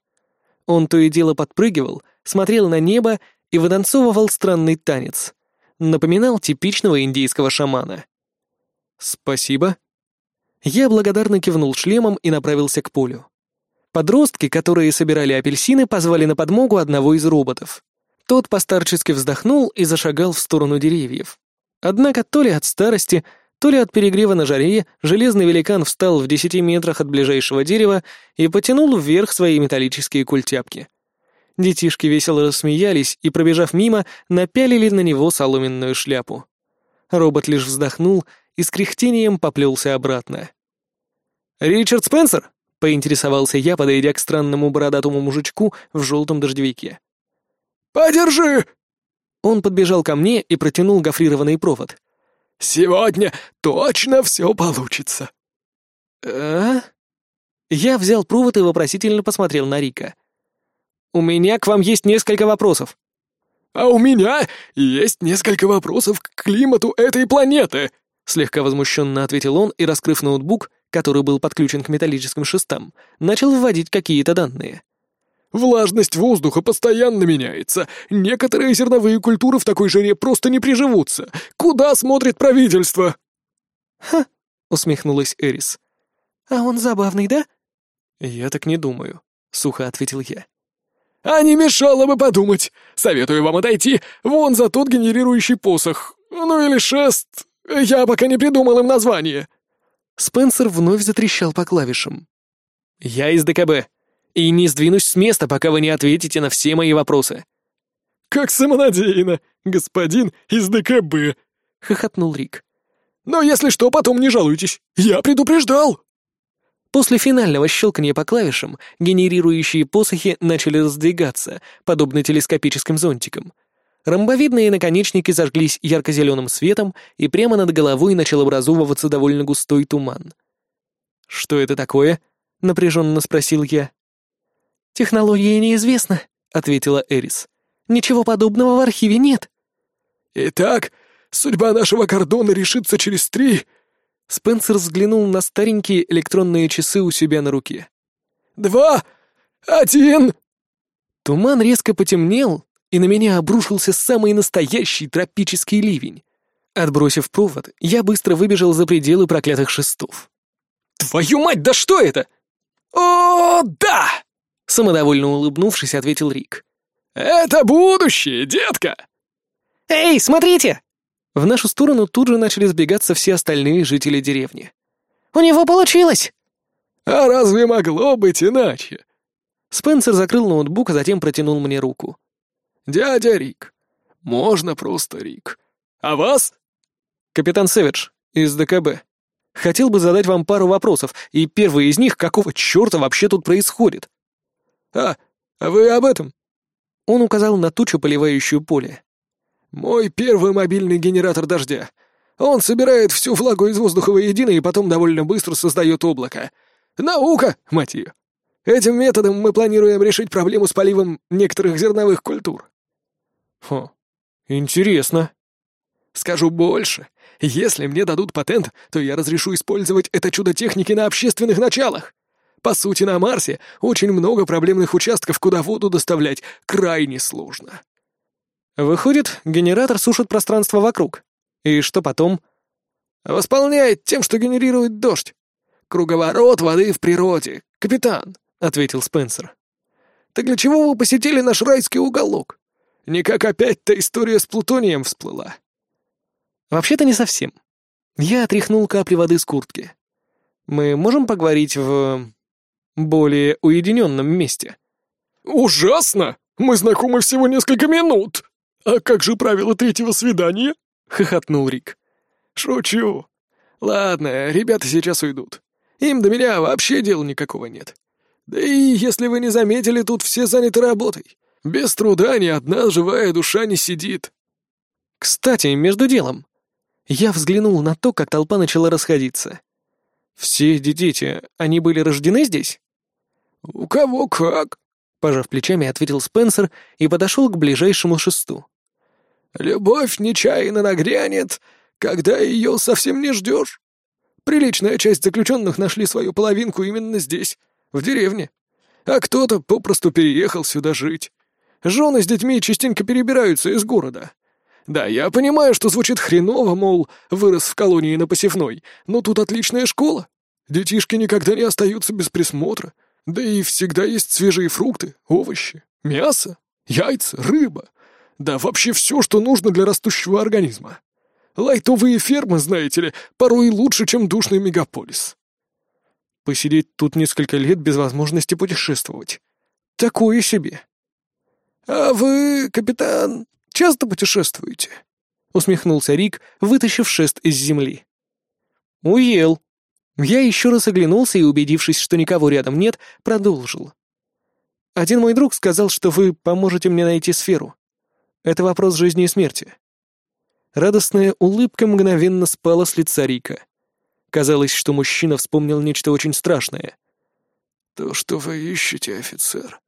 Он то и дело подпрыгивал, смотрел на небо и выданцовывал странный танец. Напоминал типичного индийского шамана. «Спасибо», я благодарно кивнул шлемом и направился к полю. Подростки, которые собирали апельсины, позвали на подмогу одного из роботов. Тот постарчески вздохнул и зашагал в сторону деревьев. Однако то ли от старости, то ли от перегрева на жаре, железный великан встал в десяти метрах от ближайшего дерева и потянул вверх свои металлические культяпки. Детишки весело рассмеялись и, пробежав мимо, напялили на него соломенную шляпу. Робот лишь вздохнул и с кряхтением поплелся обратно. «Ричард Спенсер?» — поинтересовался я, подойдя к странному бородатому мужичку в желтом дождевике. «Подержи!» Он подбежал ко мне и протянул гофрированный провод. «Сегодня точно все получится!» «А?» Я взял провод и вопросительно посмотрел на Рика. «У меня к вам есть несколько вопросов». «А у меня есть несколько вопросов к климату этой планеты», Слегка возмущенно ответил он и, раскрыв ноутбук, который был подключен к металлическим шестам, начал вводить какие-то данные. Влажность воздуха постоянно меняется. Некоторые зерновые культуры в такой жаре просто не приживутся. Куда смотрит правительство?» «Ха!» — усмехнулась Эрис. «А он забавный, да?» «Я так не думаю», — сухо ответил я. «А не мешало бы подумать. Советую вам отойти вон за тот генерирующий посох. Ну или шест. Я пока не придумал им название». Спенсер вновь затрещал по клавишам. «Я из ДКБ и не сдвинусь с места, пока вы не ответите на все мои вопросы». «Как самонадеянно, господин из ДКБ», — хохотнул Рик. «Но если что, потом не жалуйтесь. Я предупреждал». После финального щелкания по клавишам генерирующие посохи начали раздвигаться, подобно телескопическим зонтикам. Ромбовидные наконечники зажглись ярко-зеленым светом, и прямо над головой начал образовываться довольно густой туман. «Что это такое?» — напряженно спросил я. «Технология неизвестна», — ответила Эрис. «Ничего подобного в архиве нет». «Итак, судьба нашего кордона решится через три...» Спенсер взглянул на старенькие электронные часы у себя на руке. «Два... один...» Туман резко потемнел, и на меня обрушился самый настоящий тропический ливень. Отбросив провод, я быстро выбежал за пределы проклятых шестов. «Твою мать, да что это?» «О, да!» Самодовольно улыбнувшись, ответил Рик. «Это будущее, детка!» «Эй, смотрите!» В нашу сторону тут же начали сбегаться все остальные жители деревни. «У него получилось!» «А разве могло быть иначе?» Спенсер закрыл ноутбук, а затем протянул мне руку. «Дядя Рик. Можно просто Рик. А вас?» «Капитан Сэвидж из ДКБ. Хотел бы задать вам пару вопросов, и первый из них — какого черта вообще тут происходит?» «А, а вы об этом?» Он указал на тучу, поливающую поле. «Мой первый мобильный генератор дождя. Он собирает всю влагу из воздуха воедино и потом довольно быстро создает облако. Наука, мать ее! Этим методом мы планируем решить проблему с поливом некоторых зерновых культур». «Хм, интересно». «Скажу больше. Если мне дадут патент, то я разрешу использовать это чудо техники на общественных началах. По сути, на Марсе очень много проблемных участков, куда воду доставлять крайне сложно. Выходит, генератор сушит пространство вокруг. И что потом? Восполняет тем, что генерирует дождь. Круговорот воды в природе, капитан, — ответил Спенсер. Так для чего вы посетили наш райский уголок? Не как опять та история с плутонием всплыла. Вообще-то не совсем. Я отряхнул капли воды с куртки. Мы можем поговорить в более уединенном месте. «Ужасно! Мы знакомы всего несколько минут! А как же правило третьего свидания?» — хохотнул Рик. «Шучу. Ладно, ребята сейчас уйдут. Им до меня вообще дела никакого нет. Да и, если вы не заметили, тут все заняты работой. Без труда ни одна живая душа не сидит». «Кстати, между делом». Я взглянул на то, как толпа начала расходиться. «Все эти дети, они были рождены здесь?» «У кого как?» — пожав плечами, ответил Спенсер и подошел к ближайшему шесту. «Любовь нечаянно нагрянет, когда ее совсем не ждешь. Приличная часть заключенных нашли свою половинку именно здесь, в деревне. А кто-то попросту переехал сюда жить. Жены с детьми частенько перебираются из города. Да, я понимаю, что звучит хреново, мол, вырос в колонии на посевной, но тут отличная школа. Детишки никогда не остаются без присмотра. Да и всегда есть свежие фрукты, овощи, мясо, яйца, рыба. Да вообще все, что нужно для растущего организма. Лайтовые фермы, знаете ли, порой лучше, чем душный мегаполис. Посидеть тут несколько лет без возможности путешествовать. Такое себе. «А вы, капитан, часто путешествуете?» — усмехнулся Рик, вытащив шест из земли. «Уел», я еще раз оглянулся и, убедившись, что никого рядом нет, продолжил. «Один мой друг сказал, что вы поможете мне найти сферу. Это вопрос жизни и смерти». Радостная улыбка мгновенно спала с лица Рика. Казалось, что мужчина вспомнил нечто очень страшное. «То, что вы ищете, офицер,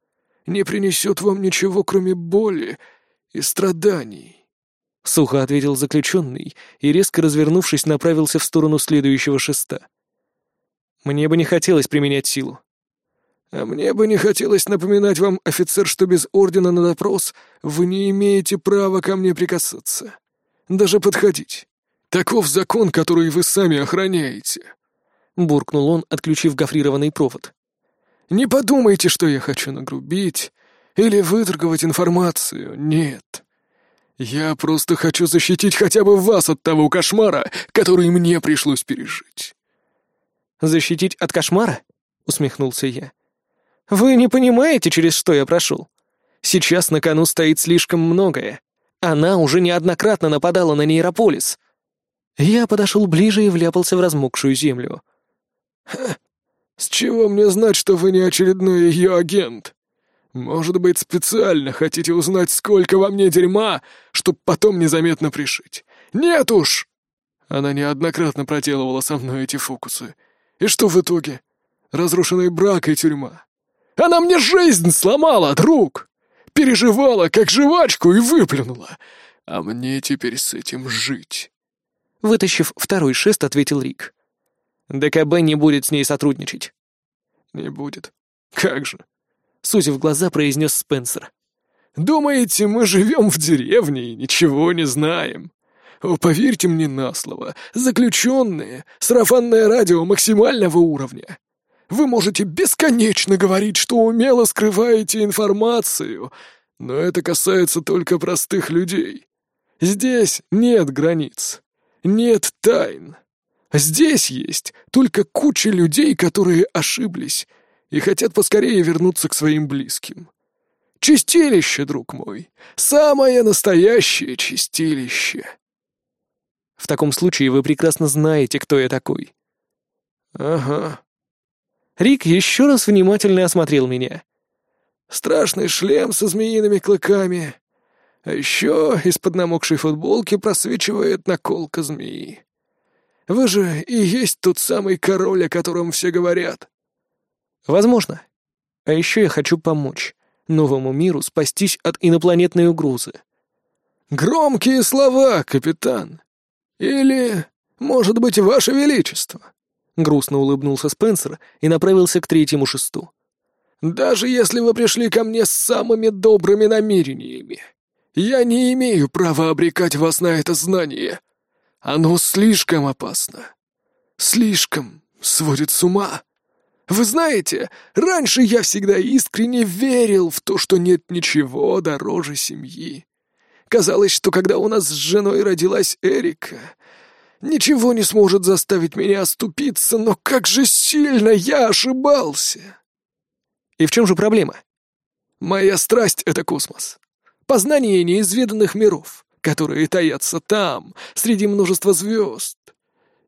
не принесет вам ничего, кроме боли и страданий», — сухо ответил заключенный и, резко развернувшись, направился в сторону следующего шеста. Мне бы не хотелось применять силу. А мне бы не хотелось напоминать вам, офицер, что без ордена на допрос вы не имеете права ко мне прикасаться. Даже подходить. Таков закон, который вы сами охраняете. Буркнул он, отключив гофрированный провод. Не подумайте, что я хочу нагрубить или выторговать информацию. Нет. Я просто хочу защитить хотя бы вас от того кошмара, который мне пришлось пережить. «Защитить от кошмара?» — усмехнулся я. «Вы не понимаете, через что я прошел. Сейчас на кону стоит слишком многое. Она уже неоднократно нападала на нейрополис». Я подошел ближе и вляпался в размокшую землю. «Ха, с чего мне знать, что вы не очередной ее агент?» Может быть, специально хотите узнать, сколько во мне дерьма, чтоб потом незаметно пришить? Нет уж!» Она неоднократно проделывала со мной эти фокусы. И что в итоге? Разрушенный брак и тюрьма. Она мне жизнь сломала, друг! Переживала, как жвачку, и выплюнула. А мне теперь с этим жить. Вытащив второй шест, ответил Рик. ДКБ не будет с ней сотрудничать. Не будет. Как же? сузив глаза, произнес Спенсер. «Думаете, мы живем в деревне и ничего не знаем? О, поверьте мне на слово, заключенные, сарафанное радио максимального уровня. Вы можете бесконечно говорить, что умело скрываете информацию, но это касается только простых людей. Здесь нет границ, нет тайн. Здесь есть только куча людей, которые ошиблись и хотят поскорее вернуться к своим близким. Чистилище, друг мой, самое настоящее чистилище. В таком случае вы прекрасно знаете, кто я такой. Ага. Рик еще раз внимательно осмотрел меня. Страшный шлем со змеиными клыками. А еще из-под намокшей футболки просвечивает наколка змеи. Вы же и есть тот самый король, о котором все говорят. Возможно. А еще я хочу помочь новому миру спастись от инопланетной угрозы. Громкие слова, капитан. Или, может быть, ваше величество. Грустно улыбнулся Спенсер и направился к третьему шесту. «Даже если вы пришли ко мне с самыми добрыми намерениями, я не имею права обрекать вас на это знание. Оно слишком опасно. Слишком сводит с ума. Вы знаете, раньше я всегда искренне верил в то, что нет ничего дороже семьи. Казалось, что когда у нас с женой родилась Эрика, ничего не сможет заставить меня оступиться, но как же сильно я ошибался. И в чем же проблема? Моя страсть — это космос. Познание неизведанных миров, которые таятся там, среди множества звезд.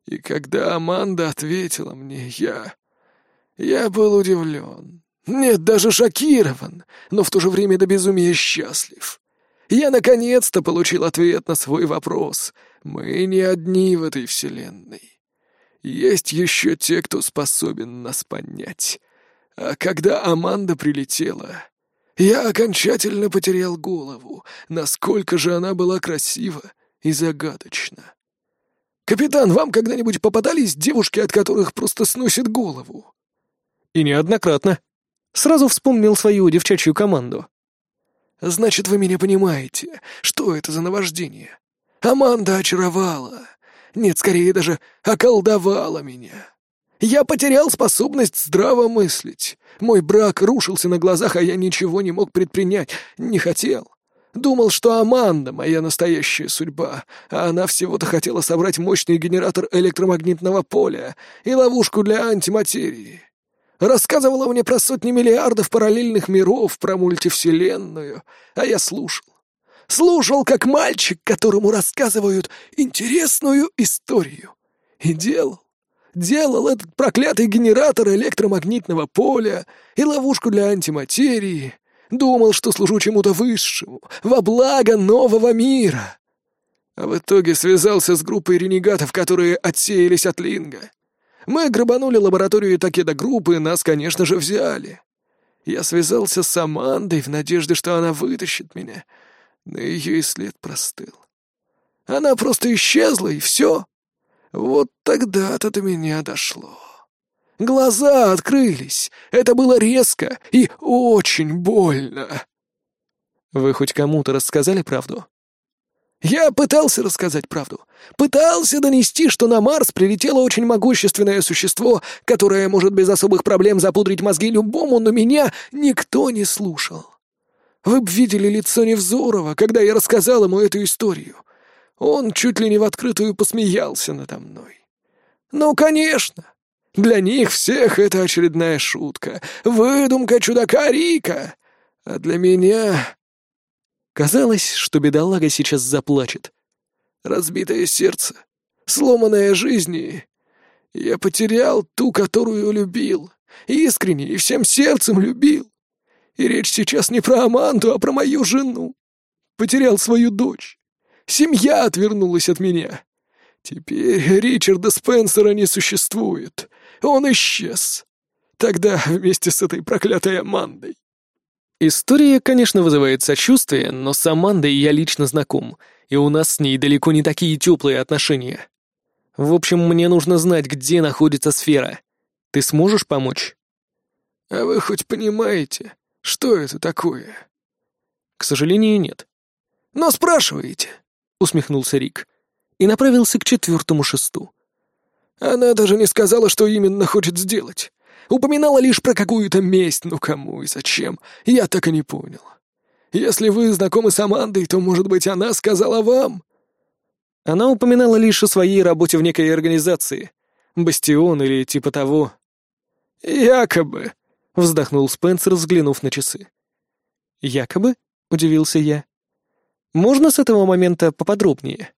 И когда Аманда ответила мне, я я был удивлен. Нет, даже шокирован, но в то же время до безумия счастлив. Я наконец-то получил ответ на свой вопрос. Мы не одни в этой вселенной. Есть еще те, кто способен нас понять. А когда Аманда прилетела, я окончательно потерял голову, насколько же она была красива и загадочна. «Капитан, вам когда-нибудь попадались девушки, от которых просто сносит голову?» И неоднократно. Сразу вспомнил свою девчачью команду. «Значит, вы меня понимаете. Что это за наваждение? Аманда очаровала. Нет, скорее даже околдовала меня. Я потерял способность здраво мыслить. Мой брак рушился на глазах, а я ничего не мог предпринять, не хотел. Думал, что Аманда — моя настоящая судьба, а она всего-то хотела собрать мощный генератор электромагнитного поля и ловушку для антиматерии. Рассказывала мне про сотни миллиардов параллельных миров, про мультивселенную, а я слушал. Слушал, как мальчик, которому рассказывают интересную историю. И делал. Делал этот проклятый генератор электромагнитного поля и ловушку для антиматерии. Думал, что служу чему-то высшему, во благо нового мира. А в итоге связался с группой ренегатов, которые отсеялись от Линга. Мы грабанули лабораторию Такеда Группы, нас, конечно же, взяли. Я связался с Амандой в надежде, что она вытащит меня, но ее и след простыл. Она просто исчезла, и все. Вот тогда-то до меня дошло. Глаза открылись. Это было резко и очень больно. Вы хоть кому-то рассказали правду? Я пытался рассказать правду. Пытался донести, что на Марс прилетело очень могущественное существо, которое может без особых проблем запудрить мозги любому, но меня никто не слушал. Вы б видели лицо Невзорова, когда я рассказал ему эту историю. Он чуть ли не в открытую посмеялся надо мной. Ну, конечно. Для них всех это очередная шутка, выдумка чудака Рика. А для меня... Казалось, что бедолага сейчас заплачет. Разбитое сердце, сломанная жизнь. Я потерял ту, которую любил. Искренне и всем сердцем любил. И речь сейчас не про Аманду, а про мою жену. Потерял свою дочь. Семья отвернулась от меня. Теперь Ричарда Спенсера не существует. Он исчез. Тогда вместе с этой проклятой Амандой. История, конечно, вызывает сочувствие, но с Амандой я лично знаком, и у нас с ней далеко не такие теплые отношения. В общем, мне нужно знать, где находится сфера. Ты сможешь помочь? А вы хоть понимаете, что это такое? К сожалению, нет. Но спрашиваете, усмехнулся Рик и направился к четвертому шесту. Она даже не сказала, что именно хочет сделать. Упоминала лишь про какую-то месть, ну кому и зачем, я так и не понял. Если вы знакомы с Амандой, то, может быть, она сказала вам?» Она упоминала лишь о своей работе в некой организации. Бастион или типа того. «Якобы», — вздохнул Спенсер, взглянув на часы. «Якобы?» — удивился я. «Можно с этого момента поподробнее?»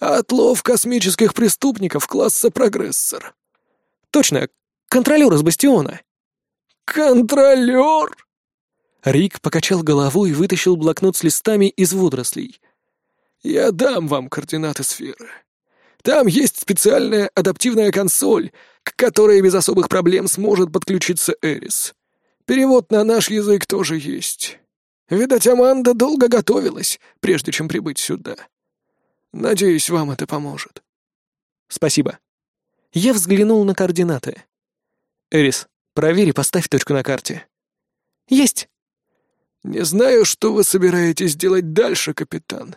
«Отлов космических преступников класса «Прогрессор». «Точно, Контролер из бастиона». «Контролер?» Рик покачал головой и вытащил блокнот с листами из водорослей. «Я дам вам координаты сферы. Там есть специальная адаптивная консоль, к которой без особых проблем сможет подключиться Эрис. Перевод на наш язык тоже есть. Видать, Аманда долго готовилась, прежде чем прибыть сюда. Надеюсь, вам это поможет». «Спасибо». Я взглянул на координаты. «Эрис, проверь и поставь точку на карте». «Есть». «Не знаю, что вы собираетесь делать дальше, капитан,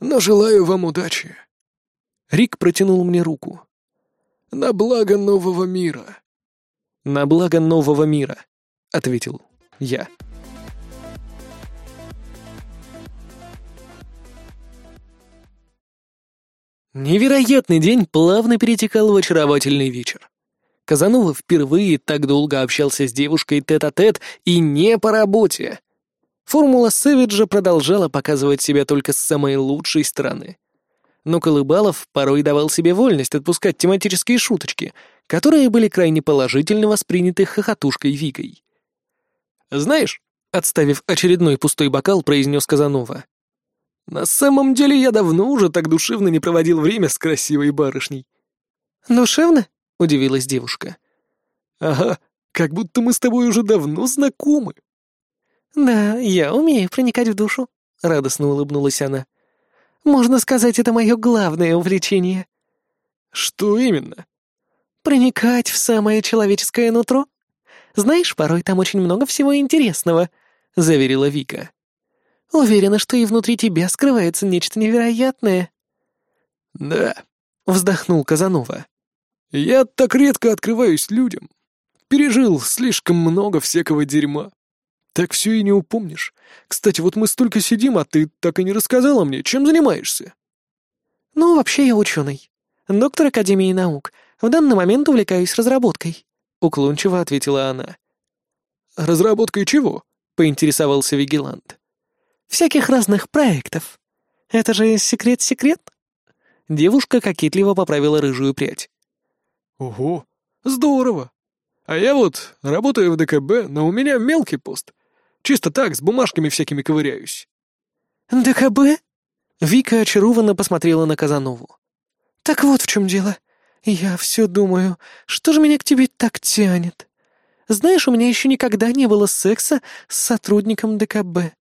но желаю вам удачи». Рик протянул мне руку. «На благо нового мира». «На благо нового мира», — ответил я. Невероятный день плавно перетекал в очаровательный вечер. Казанова впервые так долго общался с девушкой тет-а-тет -тет и не по работе. Формула Сэвиджа продолжала показывать себя только с самой лучшей стороны. Но Колыбалов порой давал себе вольность отпускать тематические шуточки, которые были крайне положительно восприняты хохотушкой Викой. «Знаешь», — отставив очередной пустой бокал, произнес Казанова, «на самом деле я давно уже так душевно не проводил время с красивой барышней». «Душевно?» Удивилась девушка. «Ага, как будто мы с тобой уже давно знакомы». «Да, я умею проникать в душу», — радостно улыбнулась она. «Можно сказать, это мое главное увлечение». «Что именно?» «Проникать в самое человеческое нутро. Знаешь, порой там очень много всего интересного», — заверила Вика. «Уверена, что и внутри тебя скрывается нечто невероятное». «Да», — вздохнул Казанова. Я так редко открываюсь людям. Пережил слишком много всякого дерьма. Так все и не упомнишь. Кстати, вот мы столько сидим, а ты так и не рассказала мне, чем занимаешься. Ну, вообще я ученый. Доктор Академии наук. В данный момент увлекаюсь разработкой. Уклончиво ответила она. Разработкой чего? Поинтересовался Вигелант. Всяких разных проектов. Это же секрет-секрет? Девушка кокетливо поправила рыжую прядь. Ого, здорово. А я вот работаю в ДКБ, но у меня мелкий пост. Чисто так, с бумажками всякими ковыряюсь. ДКБ? Вика очарованно посмотрела на Казанову. Так вот в чем дело. Я все думаю, что же меня к тебе так тянет? Знаешь, у меня еще никогда не было секса с сотрудником ДКБ.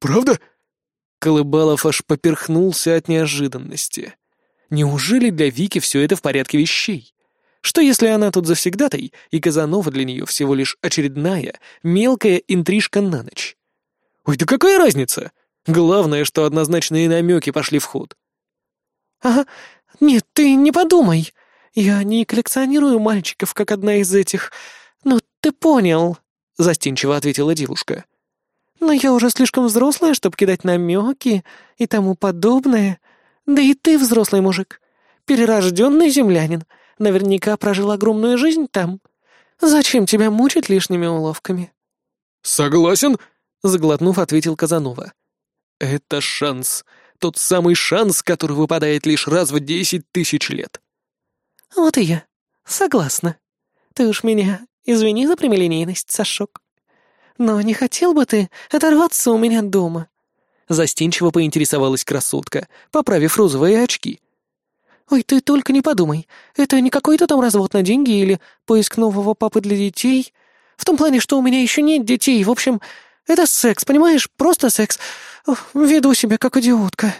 Правда? Колыбалов аж поперхнулся от неожиданности. Неужели для Вики все это в порядке вещей? Что если она тут завсегдатай, и Казанова для нее всего лишь очередная, мелкая интрижка на ночь? Ой, да какая разница? Главное, что однозначные намеки пошли в ход. «Ага, нет, ты не подумай. Я не коллекционирую мальчиков, как одна из этих. Ну, ты понял», — застенчиво ответила девушка. «Но я уже слишком взрослая, чтобы кидать намеки и тому подобное. Да и ты взрослый мужик, перерожденный землянин, наверняка прожил огромную жизнь там. Зачем тебя мучить лишними уловками?» «Согласен», — заглотнув, ответил Казанова. «Это шанс. Тот самый шанс, который выпадает лишь раз в десять тысяч лет». «Вот и я. Согласна. Ты уж меня извини за прямолинейность, Сашок. Но не хотел бы ты оторваться у меня дома?» Застенчиво поинтересовалась красотка, поправив розовые очки. «Ой, ты только не подумай. Это не какой-то там развод на деньги или поиск нового папы для детей. В том плане, что у меня еще нет детей. В общем, это секс, понимаешь? Просто секс. Веду себя как идиотка».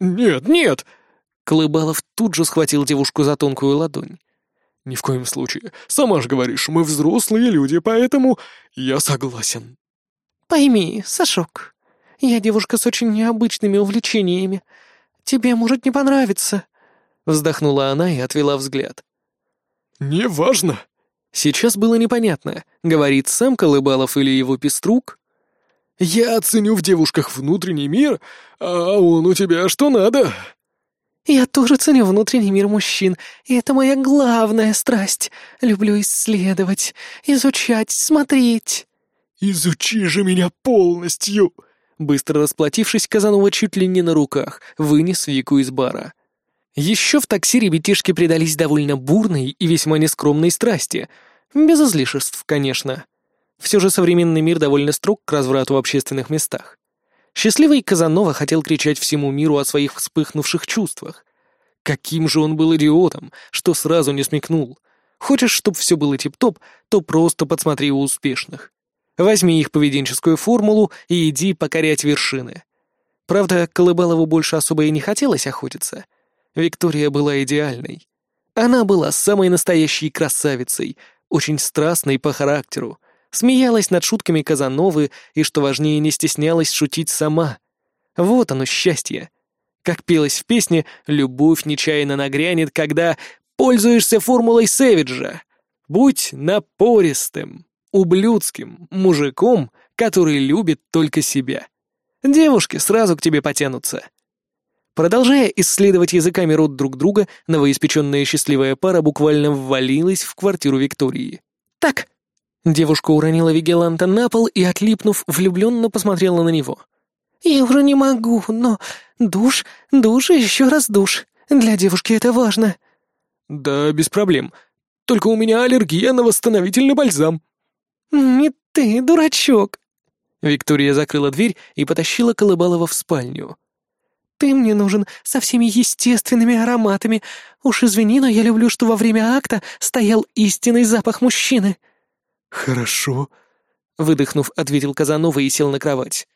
«Нет, нет!» Колыбалов тут же схватил девушку за тонкую ладонь. «Ни в коем случае. Сама же говоришь, мы взрослые люди, поэтому я согласен». «Пойми, Сашок, я девушка с очень необычными увлечениями. Тебе может не понравиться». Вздохнула она и отвела взгляд. «Неважно». Сейчас было непонятно, говорит сам Колыбалов или его пеструк. «Я оценю в девушках внутренний мир, а он у тебя что надо». «Я тоже ценю внутренний мир мужчин, и это моя главная страсть. Люблю исследовать, изучать, смотреть». «Изучи же меня полностью!» Быстро расплатившись, Казанова чуть ли не на руках вынес Вику из бара. Еще в такси ребятишки предались довольно бурной и весьма нескромной страсти. Без излишеств, конечно. Все же современный мир довольно строг к разврату в общественных местах. Счастливый Казанова хотел кричать всему миру о своих вспыхнувших чувствах. Каким же он был идиотом, что сразу не смекнул. Хочешь, чтобы все было тип-топ, то просто подсмотри у успешных. Возьми их поведенческую формулу и иди покорять вершины. Правда, Колыбалову больше особо и не хотелось охотиться — Виктория была идеальной. Она была самой настоящей красавицей, очень страстной по характеру, смеялась над шутками Казановы и, что важнее, не стеснялась шутить сама. Вот оно счастье. Как пелось в песне, любовь нечаянно нагрянет, когда пользуешься формулой Сэвиджа. Будь напористым, ублюдским, мужиком, который любит только себя. Девушки сразу к тебе потянутся. Продолжая исследовать языками рот друг друга, новоиспеченная счастливая пара буквально ввалилась в квартиру Виктории. «Так!» Девушка уронила Вигеланта на пол и, отлипнув, влюбленно посмотрела на него. «Я уже не могу, но душ, душ и еще раз душ. Для девушки это важно». «Да, без проблем. Только у меня аллергия на восстановительный бальзам». «Не ты, дурачок». Виктория закрыла дверь и потащила Колыбалова в спальню. Ты мне нужен со всеми естественными ароматами. Уж извини, но я люблю, что во время акта стоял истинный запах мужчины». «Хорошо», — выдохнув, ответил Казанова и сел на кровать.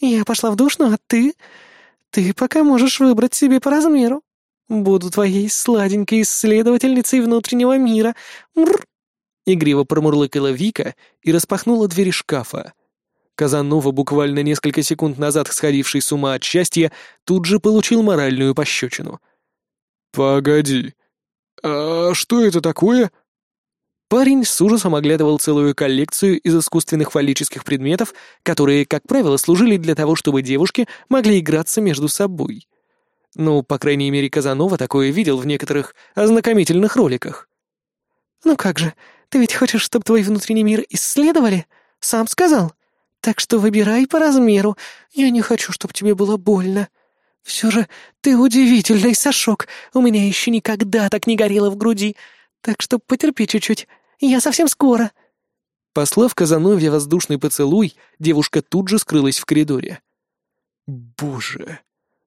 «Я пошла в душ, ну а ты? Ты пока можешь выбрать себе по размеру. Буду твоей сладенькой исследовательницей внутреннего мира. Мрр!» Игриво промурлыкала Вика и распахнула двери шкафа. Казанова, буквально несколько секунд назад сходивший с ума от счастья, тут же получил моральную пощечину. «Погоди, а что это такое?» Парень с ужасом оглядывал целую коллекцию из искусственных фаллических предметов, которые, как правило, служили для того, чтобы девушки могли играться между собой. Ну, по крайней мере, Казанова такое видел в некоторых ознакомительных роликах. «Ну как же, ты ведь хочешь, чтобы твой внутренний мир исследовали? Сам сказал?» Так что выбирай по размеру. Я не хочу, чтобы тебе было больно. Все же ты удивительный, Сашок. У меня еще никогда так не горело в груди. Так что потерпи чуть-чуть. Я совсем скоро». Послав Казанове воздушный поцелуй, девушка тут же скрылась в коридоре. «Боже!»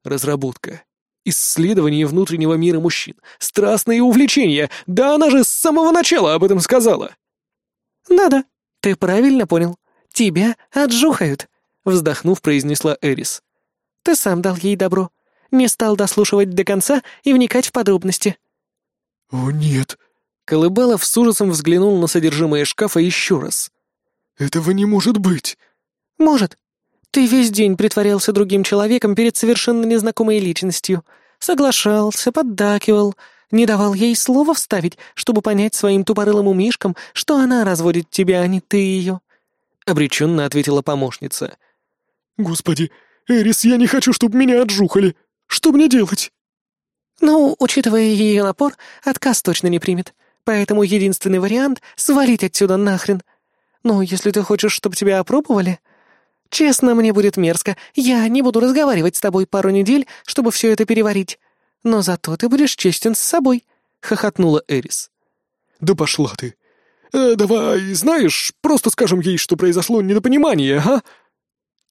Разработка. Исследование внутреннего мира мужчин. Страстные увлечения. Да она же с самого начала об этом сказала. «Да-да, ты правильно понял. «Тебя отжухают», — вздохнув, произнесла Эрис. «Ты сам дал ей добро. Не стал дослушивать до конца и вникать в подробности». «О, нет», Колыбалов с ужасом взглянул на содержимое шкафа еще раз. «Этого не может быть!» «Может. Ты весь день притворялся другим человеком перед совершенно незнакомой личностью. Соглашался, поддакивал, не давал ей слова вставить, чтобы понять своим тупорылым умишкам, что она разводит тебя, а не ты ее», — обреченно ответила помощница. «Господи, Эрис, я не хочу, чтобы меня отжухали. Что мне делать?» «Ну, учитывая ее напор, отказ точно не примет. Поэтому единственный вариант — свалить отсюда нахрен. Ну, если ты хочешь, чтобы тебя опробовали...» «Честно, мне будет мерзко. Я не буду разговаривать с тобой пару недель, чтобы все это переварить. Но зато ты будешь честен с собой», — хохотнула Эрис. «Да пошла ты. Э, давай, знаешь, просто скажем ей, что произошло недопонимание, а?»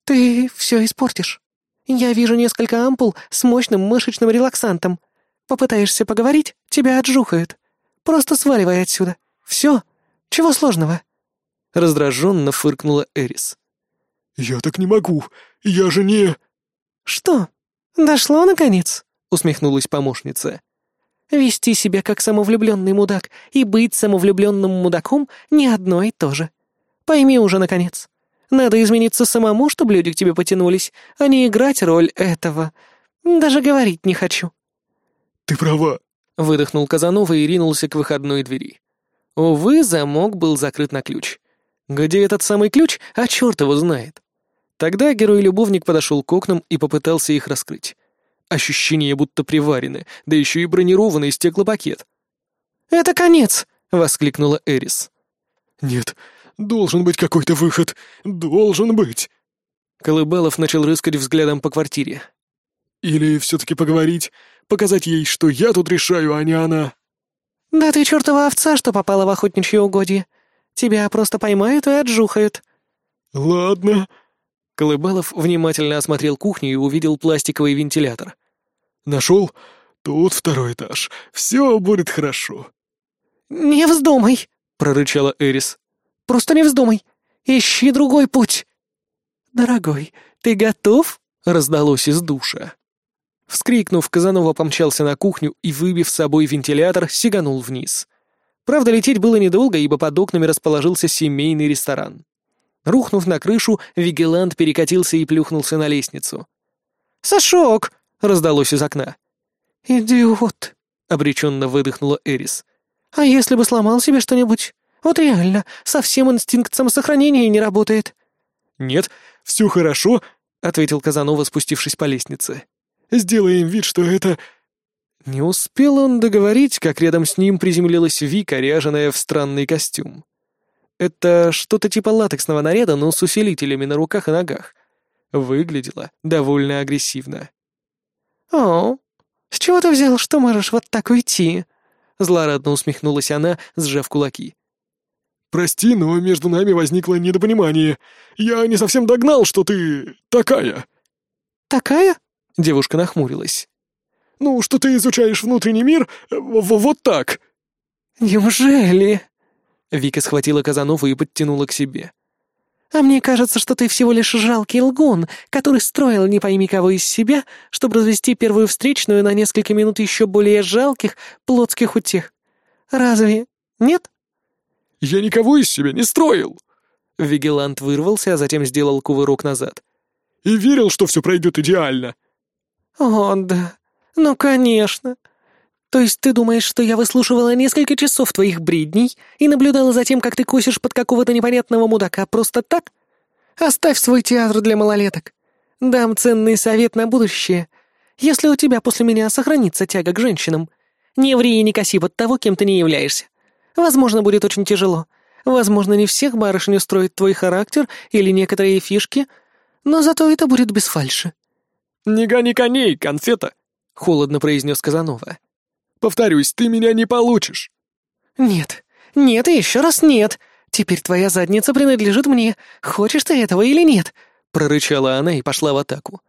«Ты все испортишь. Я вижу несколько ампул с мощным мышечным релаксантом. Попытаешься поговорить, тебя отжухают. Просто сваливай отсюда. Все. Чего сложного?» Раздраженно фыркнула Эрис. «Я так не могу. Я же не...» «Что? Дошло, наконец?» — усмехнулась помощница. «Вести себя как самовлюбленный мудак и быть самовлюбленным мудаком не одно и то же. Пойми уже, наконец. Надо измениться самому, чтобы люди к тебе потянулись, а не играть роль этого. Даже говорить не хочу». «Ты права», — выдохнул Казанова и ринулся к выходной двери. Увы, замок был закрыт на ключ. Где этот самый ключ, а черт его знает. Тогда герой-любовник подошел к окнам и попытался их раскрыть. Ощущение будто приварены, да еще и бронированный стеклопакет. «Это конец!» — воскликнула Эрис. «Нет, должен быть какой-то выход. Должен быть!» Колыбалов начал рыскать взглядом по квартире. «Или все-таки поговорить, показать ей, что я тут решаю, а не она?» «Да ты чертова овца, что попала в охотничье угодье. Тебя просто поймают и отжухают». «Ладно». Колыбалов внимательно осмотрел кухню и увидел пластиковый вентилятор. «Нашел? Тут второй этаж. Все будет хорошо». «Не вздумай», — прорычала Эрис. «Просто не вздумай. Ищи другой путь». «Дорогой, ты готов?» — раздалось из душа. Вскрикнув, Казанова помчался на кухню и, выбив с собой вентилятор, сиганул вниз. Правда, лететь было недолго, ибо под окнами расположился семейный ресторан. Рухнув на крышу, Вигелант перекатился и плюхнулся на лестницу. «Сашок!» — раздалось из окна. «Идиот!» — обреченно выдохнула Эрис. «А если бы сломал себе что-нибудь? Вот реально, совсем инстинкт самосохранения не работает». «Нет, все хорошо», — ответил Казанова, спустившись по лестнице. «Сделаем вид, что это не успел он договорить, как рядом с ним приземлилась Вика, ряженая в странный костюм. Это что-то типа латексного наряда, но с усилителями на руках и ногах. Выглядело довольно агрессивно. «О, с чего ты взял, что можешь вот так уйти?» Злорадно усмехнулась она, сжав кулаки. «Прости, но между нами возникло недопонимание. Я не совсем догнал, что ты такая». «Такая?» — девушка нахмурилась. Ну, что ты изучаешь внутренний мир э, вот так». «Неужели?» Вика схватила Казанову и подтянула к себе. «А мне кажется, что ты всего лишь жалкий лгун, который строил не пойми кого из себя, чтобы развести первую встречную на несколько минут еще более жалких плотских утех. Разве нет?» «Я никого из себя не строил!» Вигелант вырвался, а затем сделал кувырок назад. «И верил, что все пройдет идеально!» «О, да. «Ну, конечно. То есть ты думаешь, что я выслушивала несколько часов твоих бредней и наблюдала за тем, как ты косишь под какого-то непонятного мудака просто так? Оставь свой театр для малолеток. Дам ценный совет на будущее. Если у тебя после меня сохранится тяга к женщинам, не ври и не коси под того, кем ты не являешься. Возможно, будет очень тяжело. Возможно, не всех барышень устроит твой характер или некоторые фишки, но зато это будет без фальши». «Не гони коней, конфета!» — холодно произнес Казанова. «Повторюсь, ты меня не получишь». «Нет, нет и еще раз нет. Теперь твоя задница принадлежит мне. Хочешь ты этого или нет?» — прорычала она и пошла в атаку.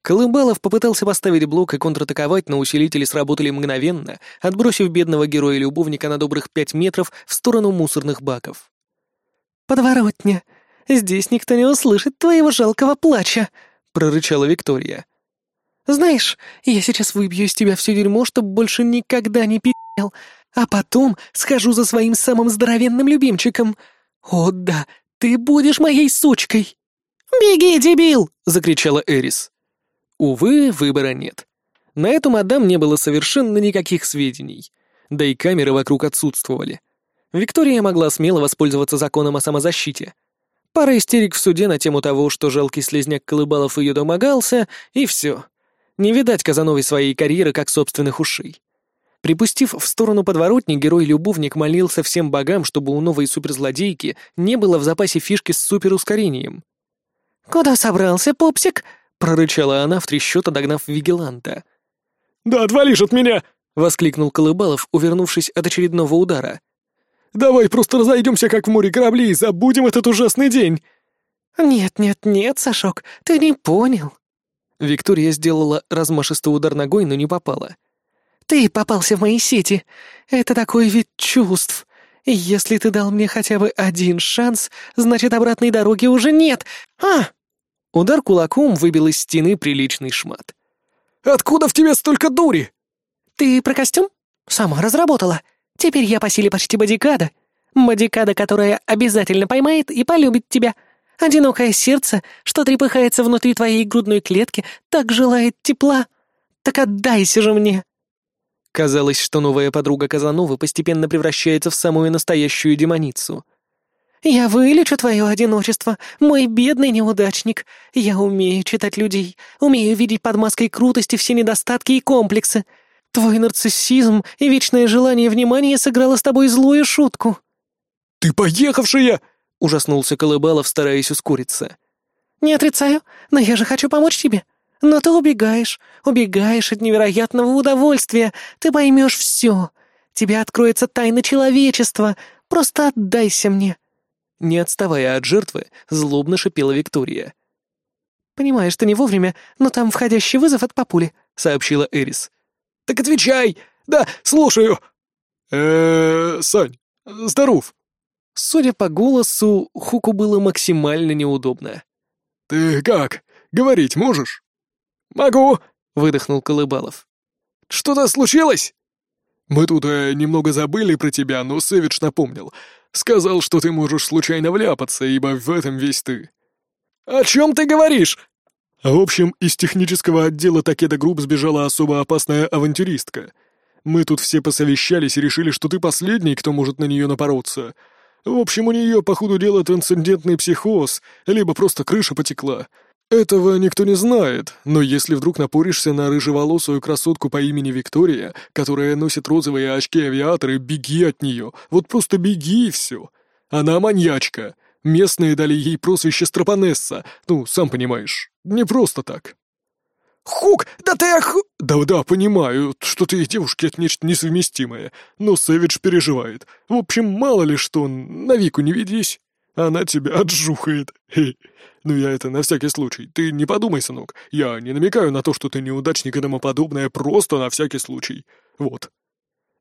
Колымбалов попытался поставить блок и контратаковать, но усилители сработали мгновенно, отбросив бедного героя-любовника на добрых пять метров в сторону мусорных баков. «Подворотня, здесь никто не услышит твоего жалкого плача», — прорычала Виктория. Знаешь, я сейчас выбью из тебя все дерьмо, чтобы больше никогда не пи***л. А потом схожу за своим самым здоровенным любимчиком. О да, ты будешь моей сучкой!» «Беги, дебил!» — закричала Эрис. Увы, выбора нет. На эту мадам не было совершенно никаких сведений. Да и камеры вокруг отсутствовали. Виктория могла смело воспользоваться законом о самозащите. Пара истерик в суде на тему того, что жалкий слезняк Колыбалов ее домогался, и все. Не видать Казановой своей карьеры как собственных ушей. Припустив в сторону подворотни, герой-любовник молился всем богам, чтобы у новой суперзлодейки не было в запасе фишки с суперускорением. «Куда собрался, пупсик?» — прорычала она, в три счета догнав Вигеланта. «Да отвалишь от меня!» — воскликнул Колыбалов, увернувшись от очередного удара. Давай просто разойдемся, как в море корабли, и забудем этот ужасный день!» «Нет, нет, нет, Сашок, ты не понял». Виктория сделала размашистый удар ногой, но не попала. «Ты попался в мои сети. Это такой вид чувств. Если ты дал мне хотя бы один шанс, значит, обратной дороги уже нет. А!» Удар кулаком выбил из стены приличный шмат. «Откуда в тебе столько дури?» «Ты про костюм? Сама разработала. Теперь я по силе почти бодикада. Бодикада, которая обязательно поймает и полюбит тебя. Одинокое сердце, что трепыхается внутри твоей грудной клетки, так желает тепла. Так отдайся же мне!» Казалось, что новая подруга Казановы постепенно превращается в самую настоящую демоницу. «Я вылечу твое одиночество, мой бедный неудачник. Я умею читать людей, умею видеть под маской крутости все недостатки и комплексы. Твой нарциссизм и вечное желание внимания сыграло с тобой злую шутку». «Ты поехавшая!» — ужаснулся Колыбалов, стараясь ускориться. «Не отрицаю, но я же хочу помочь тебе. Но ты убегаешь, убегаешь от невероятного удовольствия. Ты поймешь все. Тебе откроется тайна человечества. Просто отдайся мне». Не отставая от жертвы, злобно шипела Виктория. «Понимаешь, ты не вовремя, но там входящий вызов от папули», — сообщила Эрис. Так отвечай! Да, слушаю!» э Сань, здоров!» Судя по голосу, Хуку было максимально неудобно. «Ты как? Говорить можешь?» «Могу!» — выдохнул Колыбалов. «Что-то случилось?» «Мы тут э, немного забыли про тебя, но Сэвидж напомнил. Сказал, что ты можешь случайно вляпаться, ибо в этом весь ты». «О чем ты говоришь?» В общем, из технического отдела Такеда Group сбежала особо опасная авантюристка. Мы тут все посовещались и решили, что ты последний, кто может на нее напороться. В общем, у нее, по ходу дела, трансцендентный психоз, либо просто крыша потекла. Этого никто не знает, но если вдруг напорешься на рыжеволосую красотку по имени Виктория, которая носит розовые очки-авиаторы, беги от нее, вот просто беги и все. Она маньячка, Местные дали ей прозвище Стропонесса, ну, сам понимаешь, не просто так. «Хук, да ты ох...» «Да-да, понимаю, что ты и девушки — это нечто несовместимое, но Сэвидж переживает. В общем, мало ли что, на Вику не ведись, она тебя отжухает. Хе. Ну я это на всякий случай, ты не подумай, сынок, я не намекаю на то, что ты неудачник и тому подобное, просто на всякий случай. Вот».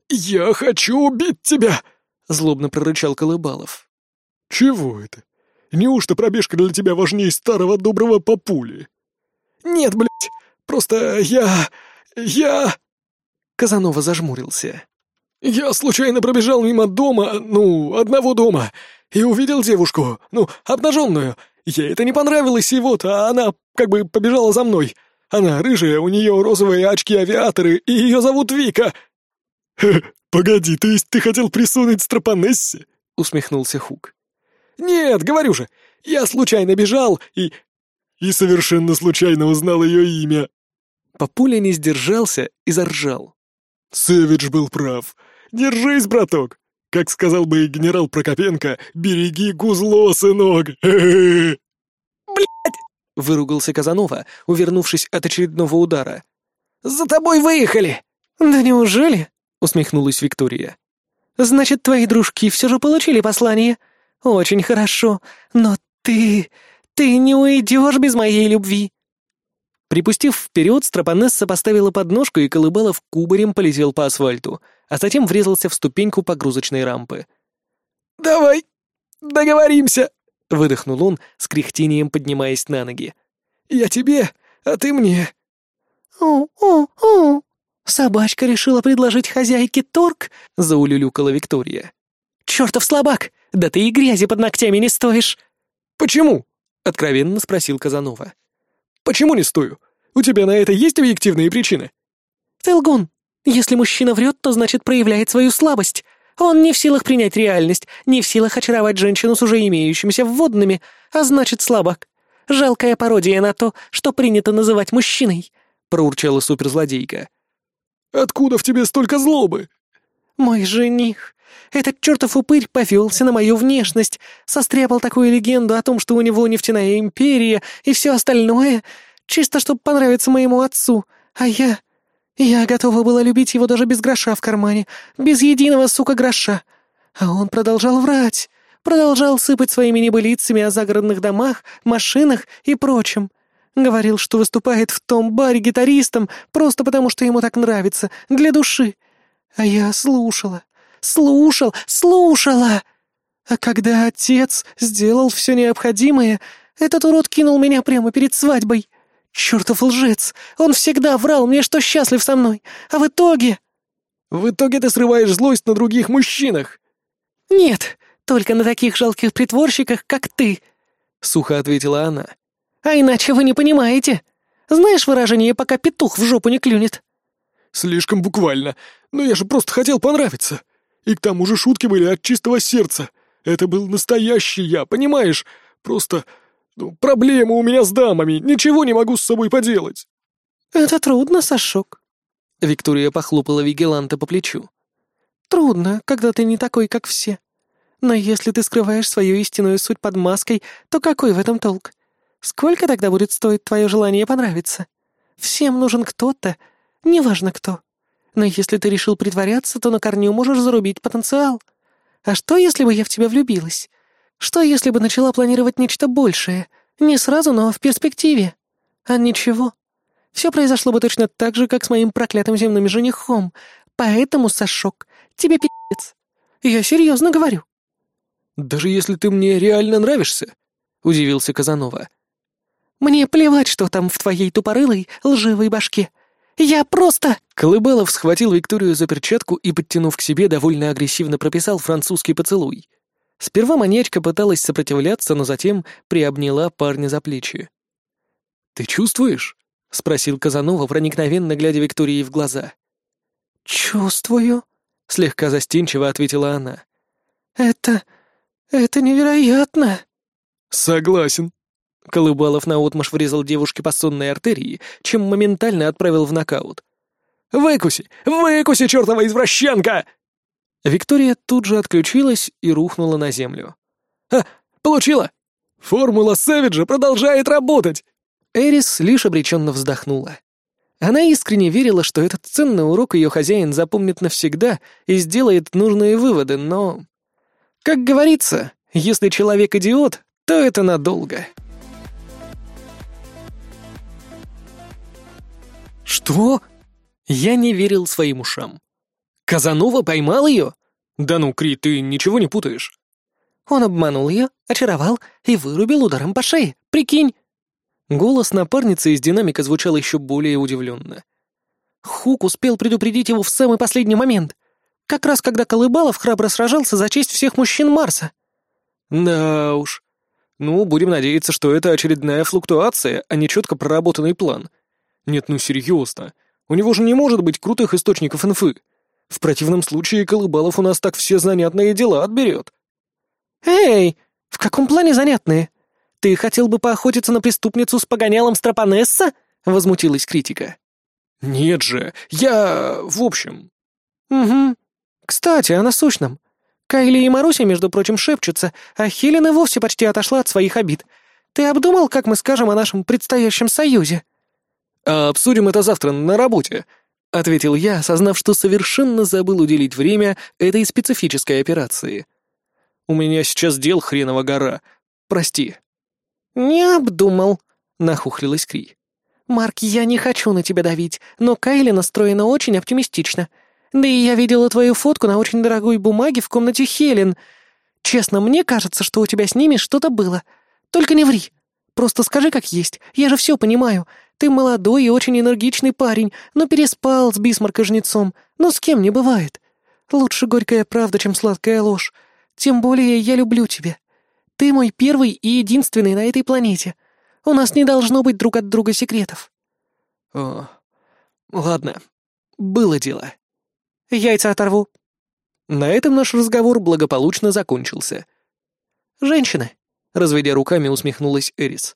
«Я хочу убить тебя!» — злобно прорычал Колыбалов. «Чего это? Неужто пробежка для тебя важнее старого доброго папули?» «Нет, блядь, просто я... я...» Казанова зажмурился. «Я случайно пробежал мимо дома, ну, одного дома, и увидел девушку, ну, обнаженную. Ей это не понравилось, и вот, а она как бы побежала за мной. Она рыжая, у нее розовые очки-авиаторы, и ее зовут Вика». «Погоди, то есть ты хотел присунуть Стропонессе?» — усмехнулся Хук. «Нет, говорю же, я случайно бежал и...» «И совершенно случайно узнал ее имя». Папуля не сдержался и заржал. «Сэвидж был прав. Держись, браток. Как сказал бы и генерал Прокопенко, береги гузло, сынок. [laughs] Блять! выругался Казанова, увернувшись от очередного удара. «За тобой выехали!» «Да неужели?» — усмехнулась Виктория. «Значит, твои дружки все же получили послание?» «Очень хорошо, но ты... ты не уйдешь без моей любви!» Припустив вперед, Стропонесса поставила подножку, и Колыбалов кубарем полетел по асфальту, а затем врезался в ступеньку погрузочной рампы. «Давай, договоримся!» — выдохнул он, с кряхтением поднимаясь на ноги. «Я тебе, а ты мне». «О-о-о!» «Собачка решила предложить хозяйке торг?» — заулюлюкала Виктория. «Чёртов слабак! Да ты и грязи под ногтями не стоишь!» «Почему?» — откровенно спросил Казанова. «Почему не стою? У тебя на это есть объективные причины?» «Ты лгун. Если мужчина врет, то значит проявляет свою слабость. Он не в силах принять реальность, не в силах очаровать женщину с уже имеющимися вводными, а значит слабак. Жалкая пародия на то, что принято называть мужчиной», — проурчала суперзлодейка. «Откуда в тебе столько злобы?» «Мой жених. Этот чертов упырь повелся на мою внешность, состряпал такую легенду о том, что у него нефтяная империя и все остальное, чисто чтобы понравиться моему отцу, а я...» Я готова была любить его даже без гроша в кармане, без единого, сука, гроша. А он продолжал врать, продолжал сыпать своими небылицами о загородных домах, машинах и прочем. Говорил, что выступает в том баре гитаристом просто потому, что ему так нравится, для души. А я слушала, слушал, слушала. А когда отец сделал все необходимое, этот урод кинул меня прямо перед свадьбой. «Чёртов лжец! Он всегда врал мне, что счастлив со мной, а в итоге...» «В итоге ты срываешь злость на других мужчинах!» «Нет, только на таких жалких притворщиках, как ты!» — сухо ответила она. «А иначе вы не понимаете. Знаешь выражение «пока петух в жопу не клюнет»?» «Слишком буквально. Но я же просто хотел понравиться. И к тому же шутки были от чистого сердца. Это был настоящий я, понимаешь? Просто ну, проблемы у меня с дамами, ничего не могу с собой поделать. Это трудно, Сашок. Виктория похлопала Вигеланта по плечу. Трудно, когда ты не такой, как все. Но если ты скрываешь свою истинную суть под маской, то какой в этом толк? Сколько тогда будет стоить твое желание понравиться? Всем нужен кто-то, неважно кто. Но если ты решил притворяться, то на корню можешь зарубить потенциал. А что, если бы я в тебя влюбилась? Что, если бы начала планировать нечто большее? Не сразу, но в перспективе. А ничего. Все произошло бы точно так же, как с моим проклятым земным женихом. Поэтому, Сашок, тебе пи***ц. Я серьезно говорю. «Даже если ты мне реально нравишься?» — удивился Казанова. «Мне плевать, что там в твоей тупорылой, лживой башке. Я просто...» Колыбалов схватил Викторию за перчатку и, подтянув к себе, довольно агрессивно прописал французский поцелуй. Сперва маньячка пыталась сопротивляться, но затем приобняла парня за плечи. «Ты чувствуешь?» — спросил Казанова, проникновенно глядя Виктории в глаза. «Чувствую», — слегка застенчиво ответила она. «Это... это невероятно». «Согласен». Колыбалов наотмашь врезал девушке по сонной артерии, чем моментально отправил в нокаут. «Выкуси! Выкуси, чертова извращенка!» Виктория тут же отключилась и рухнула на землю. «А, получила! Формула Сэвиджа продолжает работать!» Эрис лишь обреченно вздохнула. Она искренне верила, что этот ценный урок ее хозяин запомнит навсегда и сделает нужные выводы, но... Как говорится, если человек идиот, то это надолго. «Что?» Я не верил своим ушам. Казанова поймал ее? Да ну, Кри, ты ничего не путаешь. Он обманул ее, очаровал и вырубил ударом по шее. Прикинь. Голос напарницы из динамика звучал еще более удивленно. Хук успел предупредить его в самый последний момент. Как раз когда Колыбалов храбро сражался за честь всех мужчин Марса. Да уж. Ну, будем надеяться, что это очередная флуктуация, а не четко проработанный план. Нет, ну серьезно. У него же не может быть крутых источников инфы. В противном случае Колыбалов у нас так все занятные дела отберет. «Эй, в каком плане занятные? Ты хотел бы поохотиться на преступницу с погонялом Стропонесса?» — возмутилась критика. «Нет же, я... в общем...» «Угу. Кстати, о насущном. Кайли и Маруся, между прочим, шепчутся, а Хелен и вовсе почти отошла от своих обид. Ты обдумал, как мы скажем о нашем предстоящем союзе?» «А обсудим это завтра на работе», — ответил я, осознав, что совершенно забыл уделить время этой специфической операции. «У меня сейчас дел хренова гора. Прости». «Не обдумал», — нахухлилась Кри. «Марк, я не хочу на тебя давить, но Кайли настроена очень оптимистично. Да и я видела твою фотку на очень дорогой бумаге в комнате Хелен. Честно, мне кажется, что у тебя с ними что-то было. Только не ври. Просто скажи, как есть. Я же все понимаю. Ты молодой и очень энергичный парень, но переспал с Бисмарка-жнецом. Но с кем не бывает. Лучше горькая правда, чем сладкая ложь. Тем более я люблю тебя. Ты мой первый и единственный на этой планете. У нас не должно быть друг от друга секретов». «О, ладно. Было дело». «Яйца оторву». На этом наш разговор благополучно закончился. «Женщины», — разведя руками, усмехнулась Эрис.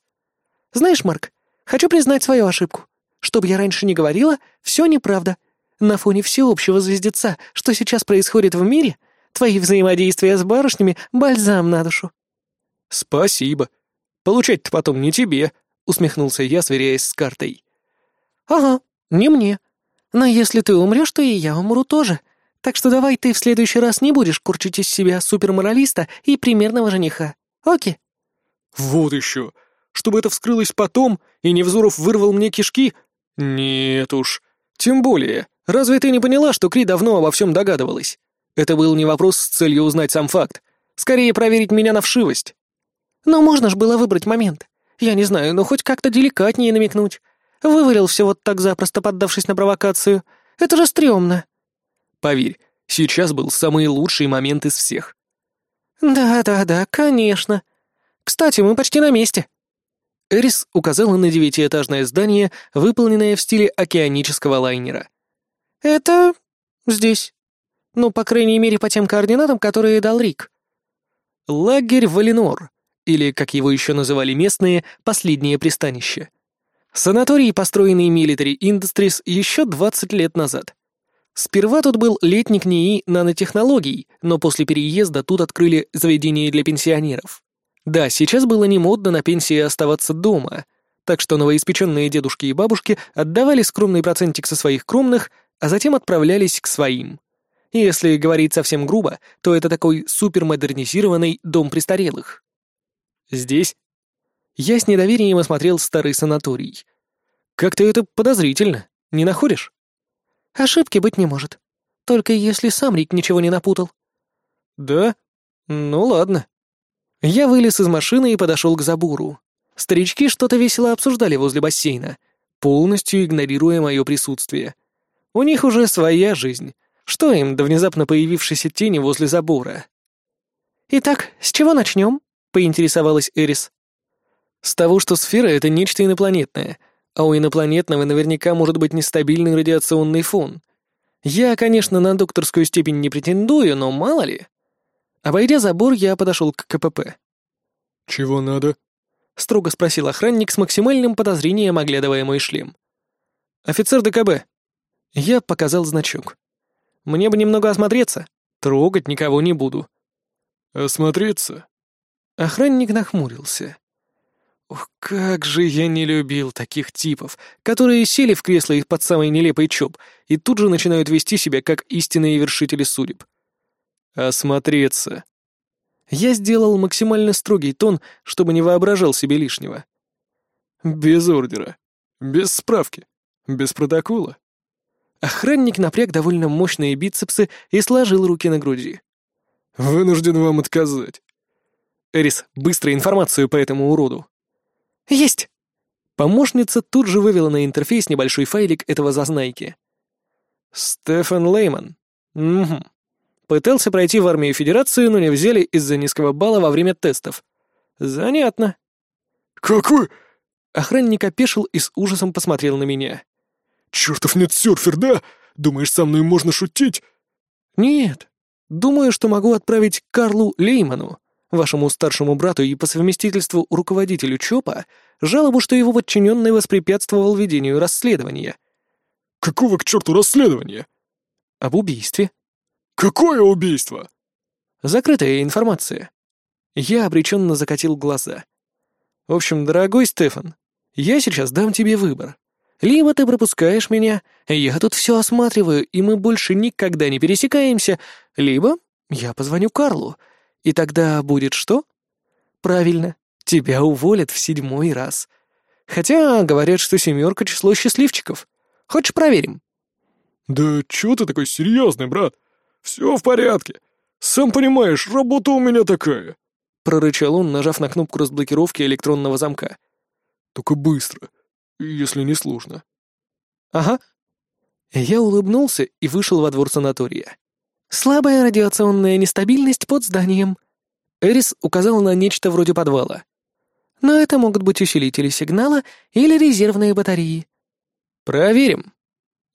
«Знаешь, Марк, хочу признать свою ошибку. Что бы я раньше не говорила, все неправда. На фоне всеобщего звездеца, что сейчас происходит в мире, твои взаимодействия с барышнями — бальзам на душу». «Спасибо. Получать-то потом не тебе», — усмехнулся я, сверяясь с картой. «Ага, не мне. Но если ты умрешь, то и я умру тоже. Так что давай ты в следующий раз не будешь курчить из себя суперморалиста и примерного жениха. Оки?» «Вот еще. Чтобы это вскрылось потом, и Невзоров вырвал мне кишки? Нет уж. Тем более, разве ты не поняла, что Кри давно обо всем догадывалась? Это был не вопрос с целью узнать сам факт. Скорее проверить меня на вшивость. Но можно ж было выбрать момент. Я не знаю, но хоть как-то деликатнее намекнуть. Вывалил все вот так запросто, поддавшись на провокацию. Это же стрёмно. Поверь, сейчас был самый лучший момент из всех. Да-да-да, конечно. Кстати, мы почти на месте. Эрис указала на девятиэтажное здание, выполненное в стиле океанического лайнера. «Это... здесь. Ну, по крайней мере, по тем координатам, которые дал Рик». «Лагерь Валинор», или, как его еще называли местные, «последнее пристанище». Санаторий, построенный Military Industries еще 20 лет назад. Сперва тут был летник НИИ нанотехнологий, но после переезда тут открыли заведение для пенсионеров. Да, сейчас было не модно на пенсии оставаться дома, так что новоиспеченные дедушки и бабушки отдавали скромный процентик со своих кромных, а затем отправлялись к своим. И если говорить совсем грубо, то это такой супермодернизированный дом престарелых. Здесь? Я с недоверием осмотрел старый санаторий. Как-то это подозрительно, не находишь? Ошибки быть не может. Только если сам Рик ничего не напутал. Да? Ну ладно. Я вылез из машины и подошел к забору. Старички что-то весело обсуждали возле бассейна, полностью игнорируя мое присутствие. У них уже своя жизнь. Что им до внезапно появившейся тени возле забора? «Итак, с чего начнем?» — поинтересовалась Эрис. «С того, что сфера — это нечто инопланетное, а у инопланетного наверняка может быть нестабильный радиационный фон. Я, конечно, на докторскую степень не претендую, но мало ли...» Обойдя забор, я подошел к КПП. «Чего надо?» — строго спросил охранник с максимальным подозрением, оглядывая мой шлем. «Офицер ДКБ». Я показал значок. «Мне бы немного осмотреться. Трогать никого не буду». «Осмотреться?» Охранник нахмурился. Ох, как же я не любил таких типов, которые сели в кресло их под самый нелепый чоп и тут же начинают вести себя как истинные вершители судеб. «Осмотреться». Я сделал максимально строгий тон, чтобы не воображал себе лишнего. «Без ордера. Без справки. Без протокола». Охранник напряг довольно мощные бицепсы и сложил руки на груди. «Вынужден вам отказать». «Эрис, быстро информацию по этому уроду». «Есть!» Помощница тут же вывела на интерфейс небольшой файлик этого зазнайки. «Стефан Лейман. Угу. Пытался пройти в армию Федерации, но не взяли из-за низкого балла во время тестов. Занятно. «Какой?» Охранник опешил и с ужасом посмотрел на меня. «Чертов нет серфер, да? Думаешь, со мной можно шутить?» «Нет. Думаю, что могу отправить Карлу Лейману, вашему старшему брату и по совместительству руководителю ЧОПа, жалобу, что его подчиненный воспрепятствовал ведению расследования». «Какого к черту расследования?» «Об убийстве». «Какое убийство?» «Закрытая информация». Я обреченно закатил глаза. «В общем, дорогой Стефан, я сейчас дам тебе выбор. Либо ты пропускаешь меня, я тут все осматриваю, и мы больше никогда не пересекаемся, либо я позвоню Карлу, и тогда будет что? Правильно, тебя уволят в седьмой раз. Хотя говорят, что семерка — число счастливчиков. Хочешь, проверим?» «Да чего ты такой серьезный, брат? «Все в порядке. Сам понимаешь, работа у меня такая», — прорычал он, нажав на кнопку разблокировки электронного замка. «Только быстро. если не сложно». «Ага». Я улыбнулся и вышел во двор санатория. «Слабая радиационная нестабильность под зданием». Эрис указал на нечто вроде подвала. «Но это могут быть усилители сигнала или резервные батареи». «Проверим».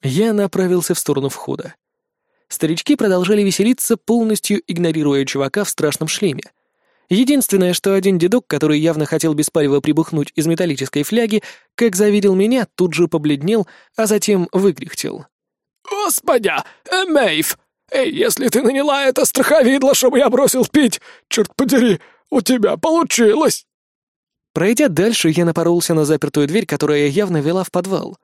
Я направился в сторону входа. Старички продолжали веселиться, полностью игнорируя чувака в страшном шлеме. Единственное, что один дедок, который явно хотел без палева прибухнуть из металлической фляги, как завидел меня, тут же побледнел, а затем выкряхтел. «Господи, Мэйв! Эй, если ты наняла это страховидло, чтобы я бросил пить, черт подери, у тебя получилось!» Пройдя дальше, я напоролся на запертую дверь, которая явно вела в подвал.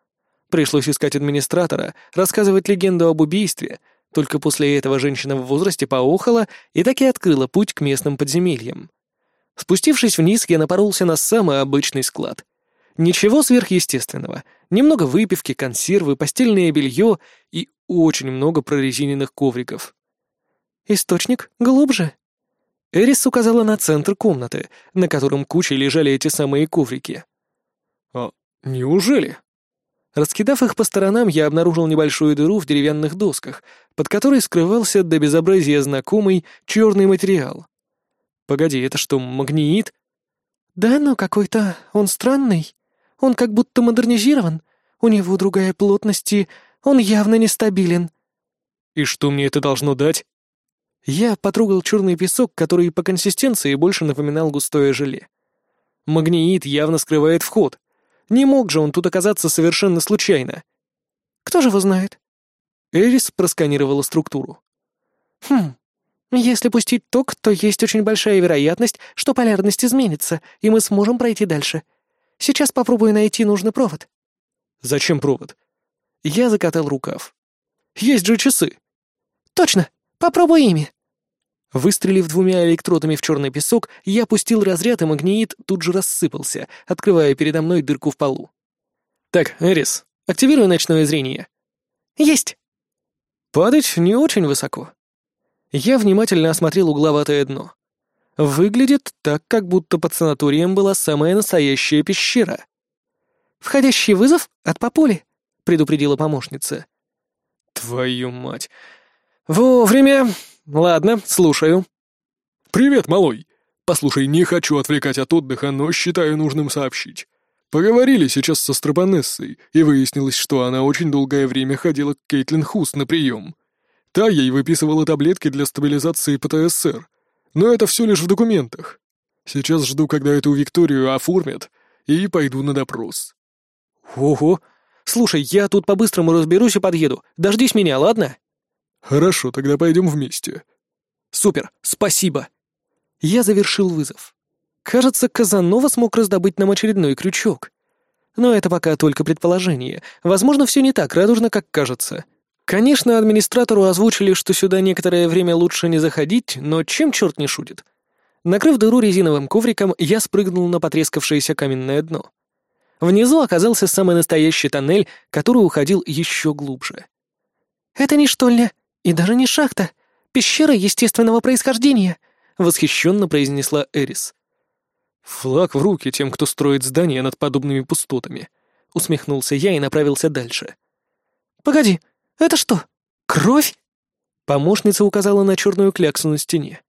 Пришлось искать администратора, рассказывать легенду об убийстве — только после этого женщина в возрасте поохала и так и открыла путь к местным подземельям. Спустившись вниз, я напоролся на самый обычный склад. Ничего сверхъестественного. Немного выпивки, консервы, постельное белье и очень много прорезиненных ковриков. «Источник глубже». Эрис указала на центр комнаты, на котором кучей лежали эти самые коврики. «А неужели?» Раскидав их по сторонам, я обнаружил небольшую дыру в деревянных досках, под которой скрывался до безобразия знакомый черный материал. Погоди, это что, магниит? Да, но какой-то он странный. Он как будто модернизирован. У него другая плотность, и он явно нестабилен. И что мне это должно дать? Я потрогал черный песок, который по консистенции больше напоминал густое желе. Магниит явно скрывает вход. Не мог же он тут оказаться совершенно случайно. Кто же его знает? Эрис просканировала структуру. Хм, если пустить ток, то есть очень большая вероятность, что полярность изменится, и мы сможем пройти дальше. Сейчас попробую найти нужный провод. Зачем провод? Я закатал рукав. Есть же часы. Точно, попробуй ими. Выстрелив двумя электродами в черный песок, я пустил разряд, и магниит тут же рассыпался, открывая передо мной дырку в полу. «Так, Эрис, активируй ночное зрение». «Есть!» Падать не очень высоко. Я внимательно осмотрел угловатое дно. Выглядит так, как будто под санаторием была самая настоящая пещера. «Входящий вызов от Папули», — предупредила помощница. «Твою мать! Вовремя! Ладно, слушаю». «Привет, малой. Послушай, не хочу отвлекать от отдыха, но считаю нужным сообщить. Поговорили сейчас со Страпанессой, и выяснилось, что она очень долгое время ходила к Кейтлин Хус на прием. Та ей выписывала таблетки для стабилизации ПТСР. Но это все лишь в документах. Сейчас жду, когда эту Викторию оформят, и пойду на допрос». «Ого! Слушай, я тут по-быстрому разберусь и подъеду. Дождись меня, ладно?» «Хорошо, тогда пойдем вместе». «Супер, спасибо». Я завершил вызов. Кажется, Казанова смог раздобыть нам очередной крючок. Но это пока только предположение. Возможно, все не так радужно, как кажется. Конечно, администратору озвучили, что сюда некоторое время лучше не заходить, но чем черт не шутит? Накрыв дыру резиновым ковриком, я спрыгнул на потрескавшееся каменное дно. Внизу оказался самый настоящий тоннель, который уходил еще глубже. «Это не штольня и даже не шахта. Пещера естественного происхождения», — восхищенно произнесла Эрис. «Флаг в руки тем, кто строит здания над подобными пустотами», — усмехнулся я и направился дальше. «Погоди, это что, кровь?» Помощница указала на черную кляксу на стене.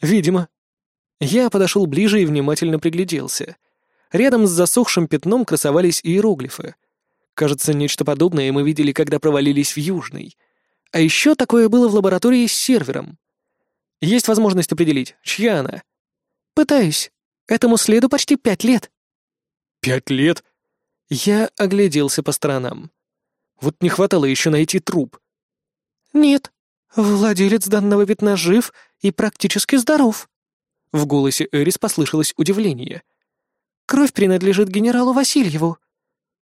«Видимо». Я подошел ближе и внимательно пригляделся. Рядом с засохшим пятном красовались иероглифы. Кажется, нечто подобное мы видели, когда провалились в Южный. А еще такое было в лаборатории с сервером. Есть возможность определить, чья она? Пытаюсь. Этому следу почти пять лет. Пять лет? Я огляделся по сторонам. Вот не хватало еще найти труп. Нет, владелец данного пятна жив и практически здоров. В голосе Эрис послышалось удивление. Кровь принадлежит генералу Васильеву.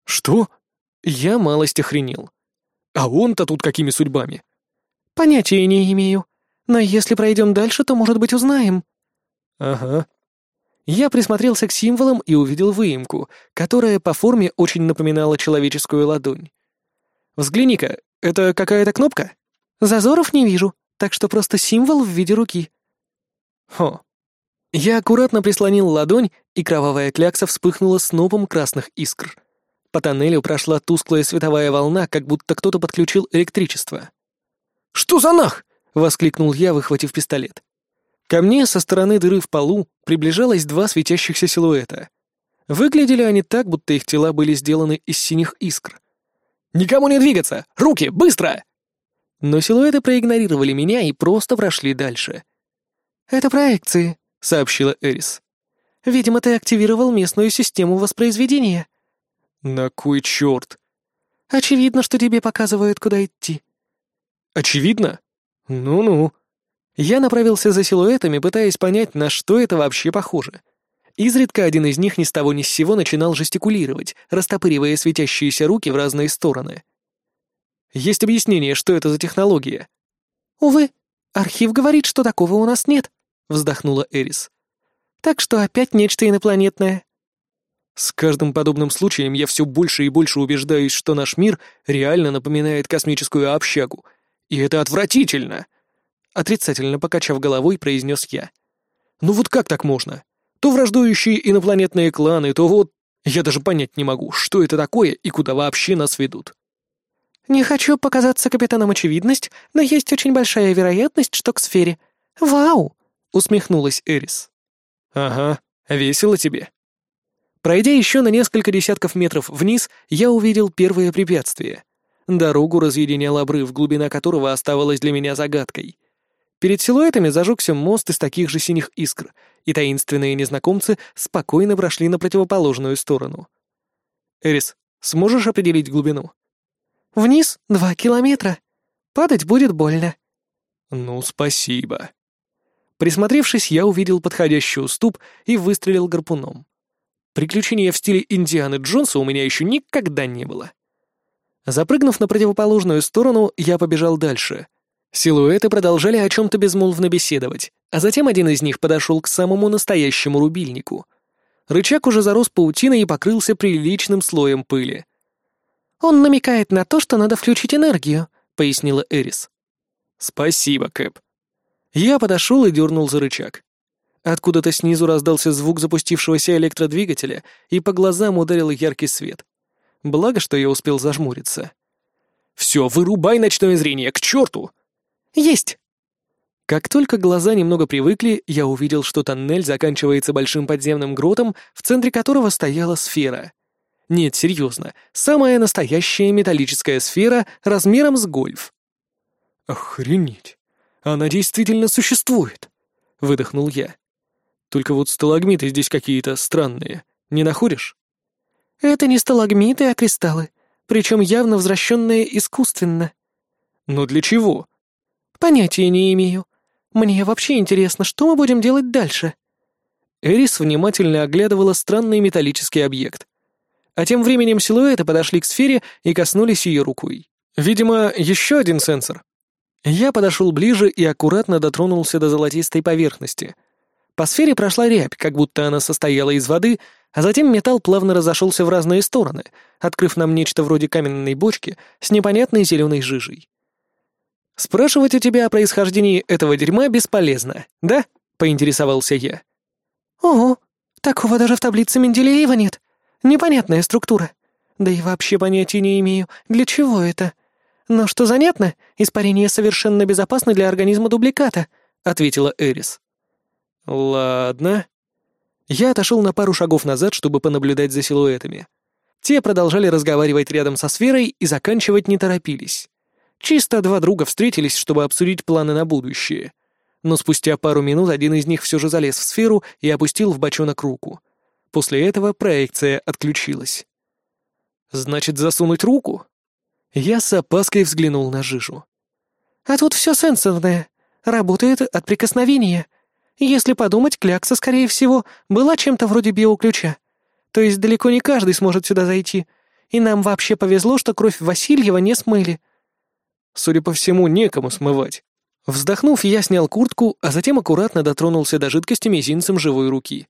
Что? Я малость охренел. А он-то тут какими судьбами? Понятия не имею. Но если пройдем дальше, то, может быть, узнаем. Ага. Я присмотрелся к символам и увидел выемку, которая по форме очень напоминала человеческую ладонь. Взгляни-ка, это какая-то кнопка? Зазоров не вижу, так что просто символ в виде руки. Хо. Я аккуратно прислонил ладонь, и кровавая клякса вспыхнула снопом красных искр. по тоннелю прошла тусклая световая волна, как будто кто-то подключил электричество. «Что за нах?» — воскликнул я, выхватив пистолет. Ко мне со стороны дыры в полу приближалось два светящихся силуэта. Выглядели они так, будто их тела были сделаны из синих искр. «Никому не двигаться! Руки, быстро!» Но силуэты проигнорировали меня и просто прошли дальше. «Это проекции», — сообщила Эрис. «Видимо, ты активировал местную систему воспроизведения». «На кой черт?» «Очевидно, что тебе показывают, куда идти». «Очевидно? Ну-ну». Я направился за силуэтами, пытаясь понять, на что это вообще похоже. Изредка один из них ни с того ни с сего начинал жестикулировать, растопыривая светящиеся руки в разные стороны. Есть объяснение, что это за технология? «Увы, архив говорит, что такого у нас нет», — вздохнула Эрис. «Так что опять нечто инопланетное». С каждым подобным случаем я все больше и больше убеждаюсь, что наш мир реально напоминает космическую общагу. И это отвратительно!» Отрицательно покачав головой, произнес я. «Ну вот как так можно? То враждующие инопланетные кланы, то вот... Я даже понять не могу, что это такое и куда вообще нас ведут». «Не хочу показаться капитаном очевидность, но есть очень большая вероятность, что к сфере. Вау!» — усмехнулась Эрис. «Ага, весело тебе». Пройдя еще на несколько десятков метров вниз, я увидел первое препятствие. Дорогу разъединял обрыв, глубина которого оставалась для меня загадкой. Перед силуэтами зажегся мост из таких же синих искр, и таинственные незнакомцы спокойно прошли на противоположную сторону. «Эрис, сможешь определить глубину?» «Вниз два километра. Падать будет больно». «Ну, спасибо». Присмотревшись, я увидел подходящий уступ и выстрелил гарпуном. Приключения в стиле Индианы Джонса у меня еще никогда не было. Запрыгнув на противоположную сторону, я побежал дальше. Силуэты продолжали о чем-то безмолвно беседовать, а затем один из них подошел к самому настоящему рубильнику. Рычаг уже зарос паутиной и покрылся приличным слоем пыли. «Он намекает на то, что надо включить энергию», — пояснила Эрис. «Спасибо, Кэп». Я подошел и дернул за рычаг. Откуда-то снизу раздался звук запустившегося электродвигателя, и по глазам ударил яркий свет. Благо, что я успел зажмуриться. «Все, вырубай ночное зрение, к черту!» «Есть!» Как только глаза немного привыкли, я увидел, что тоннель заканчивается большим подземным гротом, в центре которого стояла сфера. Нет, серьезно, самая настоящая металлическая сфера размером с гольф. «Охренеть! Она действительно существует!» — выдохнул я. «Только вот сталагмиты здесь какие-то странные. Не находишь?» «Это не сталагмиты, а кристаллы, причем явно возвращенные искусственно». «Но для чего?» «Понятия не имею. Мне вообще интересно, что мы будем делать дальше?» Эрис внимательно оглядывала странный металлический объект. А тем временем силуэты подошли к сфере и коснулись ее рукой. Видимо, еще один сенсор. Я подошел ближе и аккуратно дотронулся до золотистой поверхности. По сфере прошла рябь, как будто она состояла из воды, а затем металл плавно разошелся в разные стороны, открыв нам нечто вроде каменной бочки с непонятной зеленой жижей. «Спрашивать у тебя о происхождении этого дерьма бесполезно, да?» — поинтересовался я. «Ого, такого даже в таблице Менделеева нет. Непонятная структура. Да и вообще понятия не имею, для чего это. Но что занятно, испарение совершенно безопасно для организма дубликата», — ответила Эрис. «Ладно». Я отошел на пару шагов назад, чтобы понаблюдать за силуэтами. Те продолжали разговаривать рядом со сферой и заканчивать не торопились. Чисто два друга встретились, чтобы обсудить планы на будущее. Но спустя пару минут один из них все же залез в сферу и опустил в бочонок руку. После этого проекция отключилась. «Значит, засунуть руку?» Я с опаской взглянул на жижу. «А тут все сенсорное. Работает от прикосновения. Если подумать, клякса, скорее всего, была чем-то вроде биоключа. То есть далеко не каждый сможет сюда зайти. И нам вообще повезло, что кровь Васильева не смыли. Судя по всему, некому смывать. Вздохнув, я снял куртку, а затем аккуратно дотронулся до жидкости мизинцем живой руки.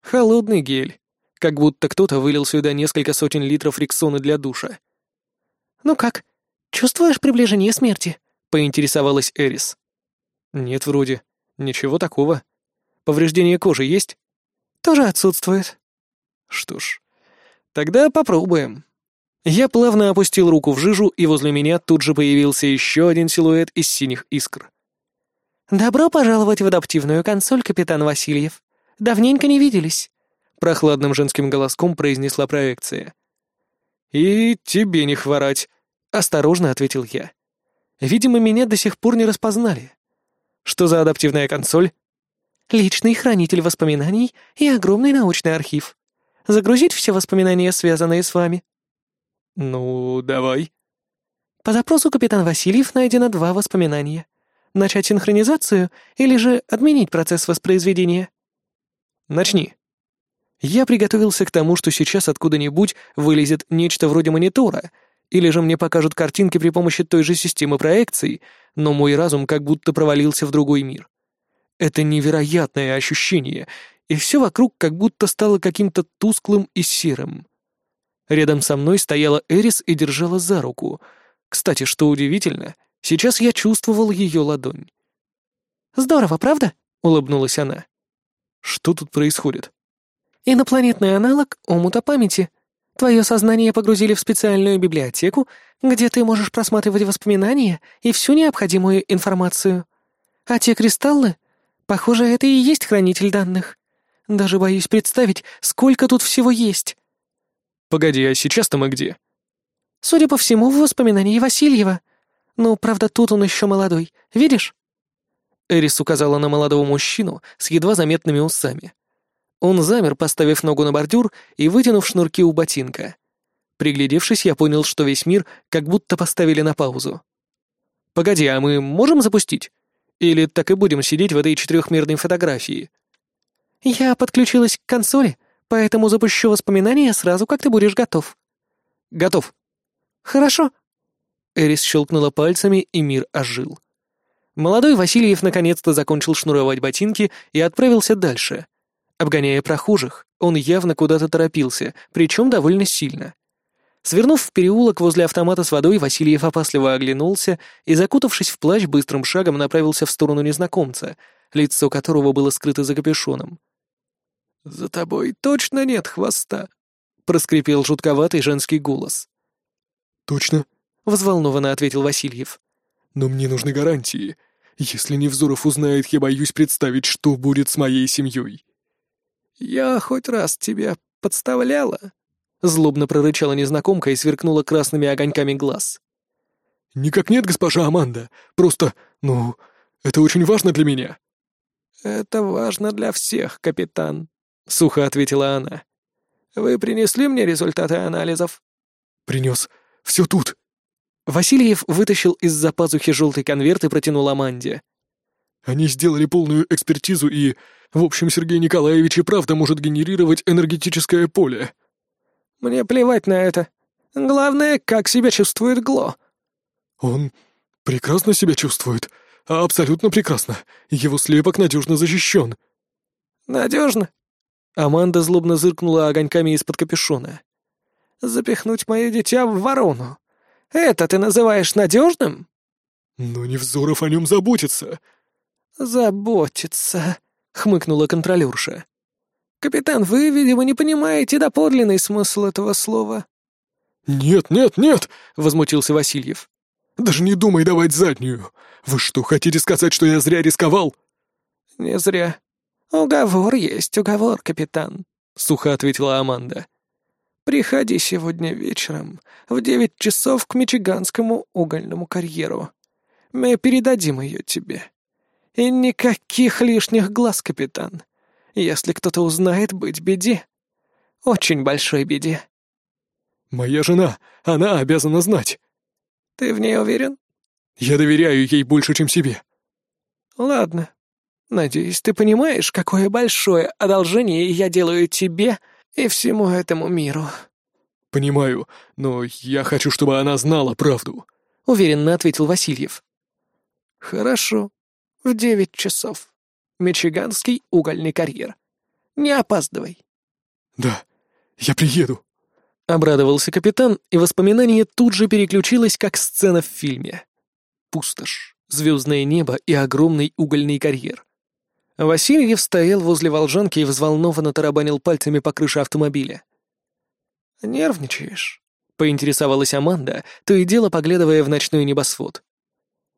Холодный гель. Как будто кто-то вылил сюда несколько сотен литров рексона для душа. «Ну как, чувствуешь приближение смерти?» — поинтересовалась Эрис. «Нет, вроде. Ничего такого. Повреждение кожи есть?» «Тоже отсутствует». «Что ж, тогда попробуем». Я плавно опустил руку в жижу, и возле меня тут же появился еще один силуэт из синих искр. «Добро пожаловать в адаптивную консоль, капитан Васильев. Давненько не виделись», — прохладным женским голоском произнесла проекция. «И тебе не хворать», — осторожно ответил я. Видимо, меня до сих пор не распознали. Что за адаптивная консоль? Личный хранитель воспоминаний и огромный научный архив. Загрузить все воспоминания, связанные с вами. Ну, давай. По запросу капитан Васильев найдено два воспоминания. Начать синхронизацию или же отменить процесс воспроизведения? Начни. Я приготовился к тому, что сейчас откуда-нибудь вылезет нечто вроде монитора — или же мне покажут картинки при помощи той же системы проекций, но мой разум как будто провалился в другой мир. Это невероятное ощущение, и все вокруг как будто стало каким-то тусклым и серым. Рядом со мной стояла Эрис и держала за руку. Кстати, что удивительно, сейчас я чувствовал ее ладонь. «Здорово, правда?» — улыбнулась она. «Что тут происходит?» «Инопланетный аналог омута памяти», Твое сознание погрузили в специальную библиотеку, где ты можешь просматривать воспоминания и всю необходимую информацию. А те кристаллы? Похоже, это и есть хранитель данных. Даже боюсь представить, сколько тут всего есть. Погоди, а сейчас-то мы где? Судя по всему, в воспоминании Васильева. Ну, правда, тут он еще молодой. Видишь? Эрис указала на молодого мужчину с едва заметными усами. Он замер, поставив ногу на бордюр и вытянув шнурки у ботинка. Приглядевшись, я понял, что весь мир как будто поставили на паузу. «Погоди, а мы можем запустить? Или так и будем сидеть в этой четырехмерной фотографии?» «Я подключилась к консоли, поэтому запущу воспоминания сразу, как ты будешь готов». «Готов». «Хорошо». Эрис щелкнула пальцами, и мир ожил. Молодой Васильев наконец-то закончил шнуровать ботинки и отправился дальше. Обгоняя прохожих, он явно куда-то торопился, причем довольно сильно. Свернув в переулок возле автомата с водой, Васильев опасливо оглянулся и, закутавшись в плащ, быстрым шагом направился в сторону незнакомца, лицо которого было скрыто за капюшоном. «За тобой точно нет хвоста», — проскрипел жутковатый женский голос. «Точно?» — взволнованно ответил Васильев. «Но мне нужны гарантии. Если Невзоров узнает, я боюсь представить, что будет с моей семьей». «Я хоть раз тебя подставляла?» Злобно прорычала незнакомка и сверкнула красными огоньками глаз. «Никак нет, госпожа Аманда. Просто, ну, это очень важно для меня». «Это важно для всех, капитан», — сухо ответила она. «Вы принесли мне результаты анализов?» «Принес. Все тут». Васильев вытащил из-за пазухи желтый конверт и протянул Аманде. «Они сделали полную экспертизу и в общем, Сергей Николаевич и правда может генерировать энергетическое поле». «Мне плевать на это. Главное, как себя чувствует Гло». «Он прекрасно себя чувствует. Абсолютно прекрасно. Его слепок надежно защищен». «Надежно?» Аманда злобно зыркнула огоньками из-под капюшона. «Запихнуть мое дитя в ворону. Это ты называешь надежным?» «Но Невзоров о нем заботится». «Заботится», — хмыкнула контролерша. «Капитан, вы, видимо, не понимаете доподлинный смысл этого слова». «Нет, нет, нет!» — возмутился Васильев. «Даже не думай давать заднюю. Вы что, хотите сказать, что я зря рисковал?» «Не зря. Уговор есть уговор, капитан», — сухо ответила Аманда. «Приходи сегодня вечером в девять часов к Мичиганскому угольному карьеру. Мы передадим ее тебе. И никаких лишних глаз, капитан. Если кто-то узнает, быть беде. Очень большой беде. Моя жена, она обязана знать. Ты в ней уверен? Я доверяю ей больше, чем себе. Ладно. Надеюсь, ты понимаешь, какое большое одолжение я делаю тебе и всему этому миру. Понимаю, но я хочу, чтобы она знала правду, уверенно ответил Васильев. Хорошо. В девять часов. Мичиганский угольный карьер. Не опаздывай. Да, я приеду. Обрадовался капитан, и воспоминание тут же переключилось, как сцена в фильме. Пустошь, звездное небо и огромный угольный карьер. Васильев стоял возле волжанки и взволнованно тарабанил пальцами по крыше автомобиля. «Нервничаешь?» — Поинтересовалась Аманда, то и дело поглядывая в ночной небосвод.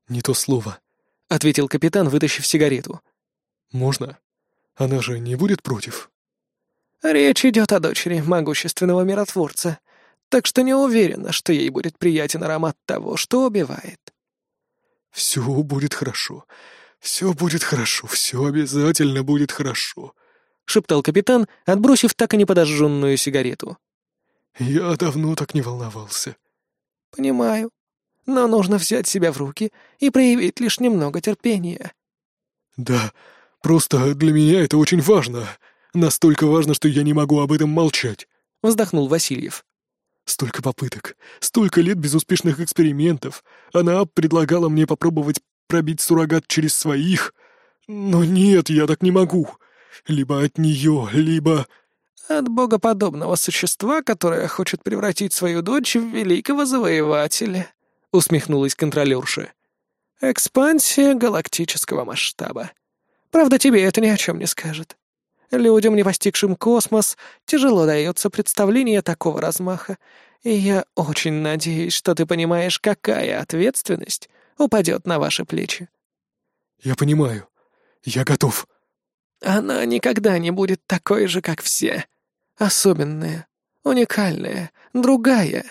«Не то слово», — ответил капитан, вытащив сигарету. «Можно? Она же не будет против?» «Речь идет о дочери могущественного миротворца, так что не уверена, что ей будет приятен аромат того, что убивает». «Все будет хорошо. Все будет хорошо. Все обязательно будет хорошо», — шептал капитан, отбросив так и не подожженную сигарету. «Я давно так не волновался». «Понимаю. Но нужно взять себя в руки и проявить лишь немного терпения». «Да, просто для меня это очень важно. Настолько важно, что я не могу об этом молчать», — вздохнул Васильев. Столько попыток, столько лет безуспешных экспериментов. Она предлагала мне попробовать пробить суррогат через своих. Но нет, я так не могу. Либо от нее, либо... От богоподобного существа, которое хочет превратить свою дочь в великого завоевателя, усмехнулась контролерша. Экспансия галактического масштаба. Правда, тебе это ни о чем не скажет. Людям, не постигшим космос, тяжело дается представление такого размаха, и я очень надеюсь, что ты понимаешь, какая ответственность упадет на ваши плечи. Я понимаю. Я готов. Она никогда не будет такой же, как все. Особенная, уникальная, другая.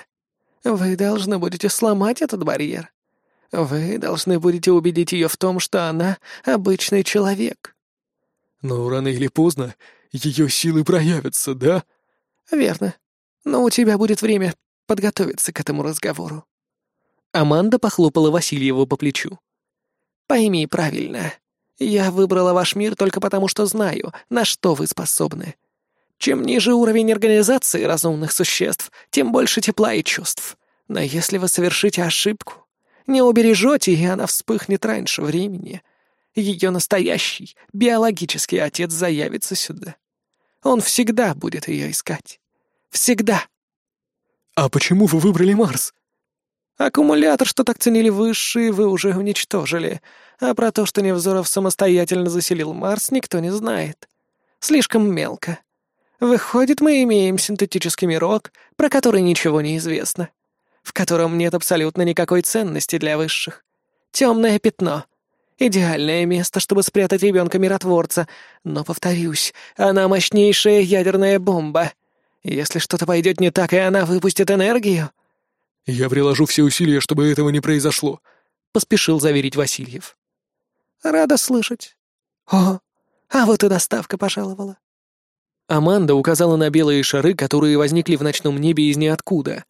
Вы должны будете сломать этот барьер. Вы должны будете убедить ее в том, что она обычный человек. Но рано или поздно ее силы проявятся, да? Верно. Но у тебя будет время подготовиться к этому разговору. Аманда похлопала Васильева по плечу. Пойми правильно. Я выбрала ваш мир только потому, что знаю, на что вы способны. Чем ниже уровень организации разумных существ, тем больше тепла и чувств. Но если вы совершите ошибку, не убережете, и она вспыхнет раньше времени — ее настоящий, биологический отец заявится сюда. Он всегда будет ее искать. Всегда. А почему вы выбрали Марс? Аккумулятор, что так ценили высшие, вы уже уничтожили. А про то, что Невзоров самостоятельно заселил Марс, никто не знает. Слишком мелко. Выходит, мы имеем синтетический мирок, про который ничего не известно. В котором нет абсолютно никакой ценности для высших. Темное пятно — Идеальное место, чтобы спрятать ребенка-миротворца. Но, повторюсь, она мощнейшая ядерная бомба. Если что-то пойдет не так, и она выпустит энергию... «Я приложу все усилия, чтобы этого не произошло», — поспешил заверить Васильев. «Рада слышать. О, а вот и доставка пожаловала». Аманда указала на белые шары, которые возникли в ночном небе из ниоткуда.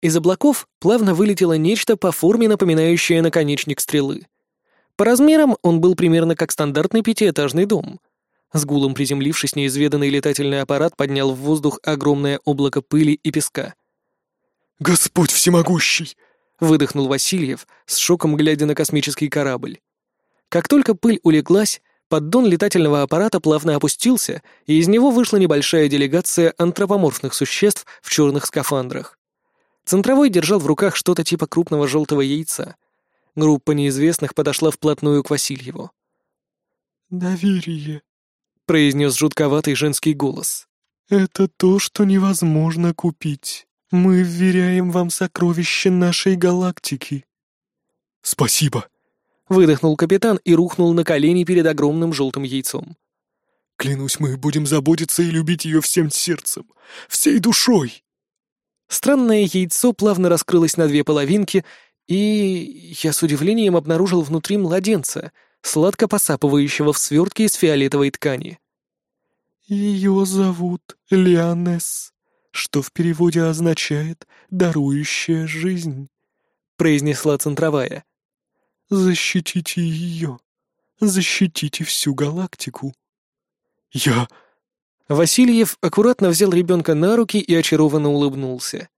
Из облаков плавно вылетело нечто по форме, напоминающее наконечник стрелы. По размерам он был примерно как стандартный пятиэтажный дом. С гулом приземлившись, неизведанный летательный аппарат поднял в воздух огромное облако пыли и песка. «Господь всемогущий!» — выдохнул Васильев, с шоком глядя на космический корабль. Как только пыль улеглась, поддон летательного аппарата плавно опустился, и из него вышла небольшая делегация антропоморфных существ в черных скафандрах. Центровой держал в руках что-то типа крупного желтого яйца — Группа неизвестных подошла вплотную к Васильеву. «Доверие», — произнес жутковатый женский голос. «Это то, что невозможно купить. Мы вверяем вам сокровища нашей галактики». «Спасибо», — выдохнул капитан и рухнул на колени перед огромным желтым яйцом. «Клянусь, мы будем заботиться и любить ее всем сердцем, всей душой». Странное яйцо плавно раскрылось на две половинки и я с удивлением обнаружил внутри младенца, сладко посапывающего в свертке из фиолетовой ткани. «Ее зовут Лианес, что в переводе означает «дарующая жизнь», — произнесла центровая. «Защитите ее, защитите всю галактику». «Я...» Васильев аккуратно взял ребенка на руки и очарованно улыбнулся.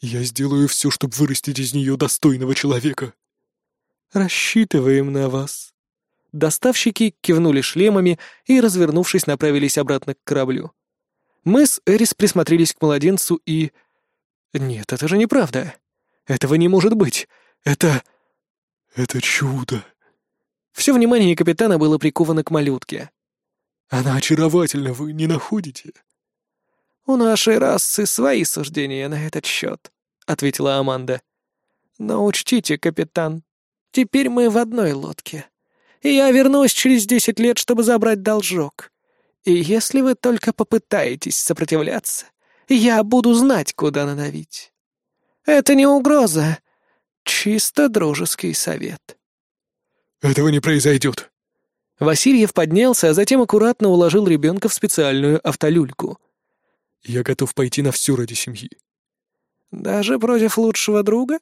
Я сделаю все, чтобы вырастить из нее достойного человека. Рассчитываем на вас. Доставщики кивнули шлемами и, развернувшись, направились обратно к кораблю. Мы с Эрис присмотрелись к младенцу и... Нет, это же неправда. Этого не может быть. Это... Это чудо. Все внимание капитана было приковано к малютке. Она очаровательна, вы не находите? «У нашей расы свои суждения на этот счет», — ответила Аманда. «Но учтите, капитан, теперь мы в одной лодке, и я вернусь через десять лет, чтобы забрать должок. И если вы только попытаетесь сопротивляться, я буду знать, куда надавить. Это не угроза, чисто дружеский совет». «Этого не произойдет». Васильев поднялся, а затем аккуратно уложил ребенка в специальную автолюльку. «Я готов пойти на все ради семьи». «Даже против лучшего друга?»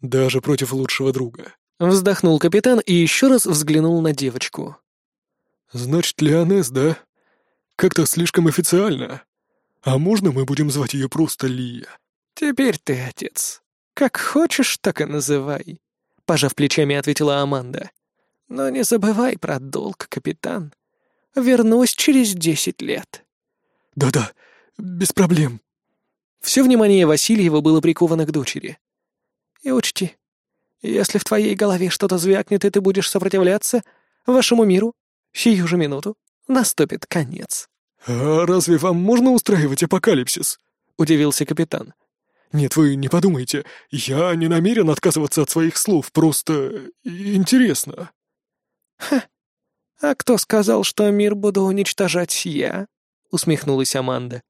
«Даже против лучшего друга», — вздохнул капитан и еще раз взглянул на девочку. «Значит, Леонес, да? Как-то слишком официально. А можно мы будем звать ее просто Лия?» «Теперь ты отец. Как хочешь, так и называй», — пожав плечами, ответила Аманда. «Но не забывай про долг, капитан. Вернусь через десять лет». «Да-да, без проблем». Все внимание Васильева было приковано к дочери. «И учти, если в твоей голове что-то звякнет, и ты будешь сопротивляться, вашему миру, сию же минуту, наступит конец». «А разве вам можно устраивать апокалипсис?» — удивился капитан. «Нет, вы не подумайте, я не намерен отказываться от своих слов, просто интересно». «Ха, а кто сказал, что мир буду уничтожать я?» — усмехнулась Аманда.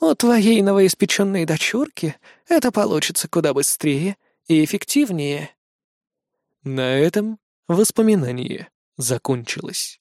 «У твоей новоиспеченной дочурки это получится куда быстрее и эффективнее». На этом воспоминание закончилось.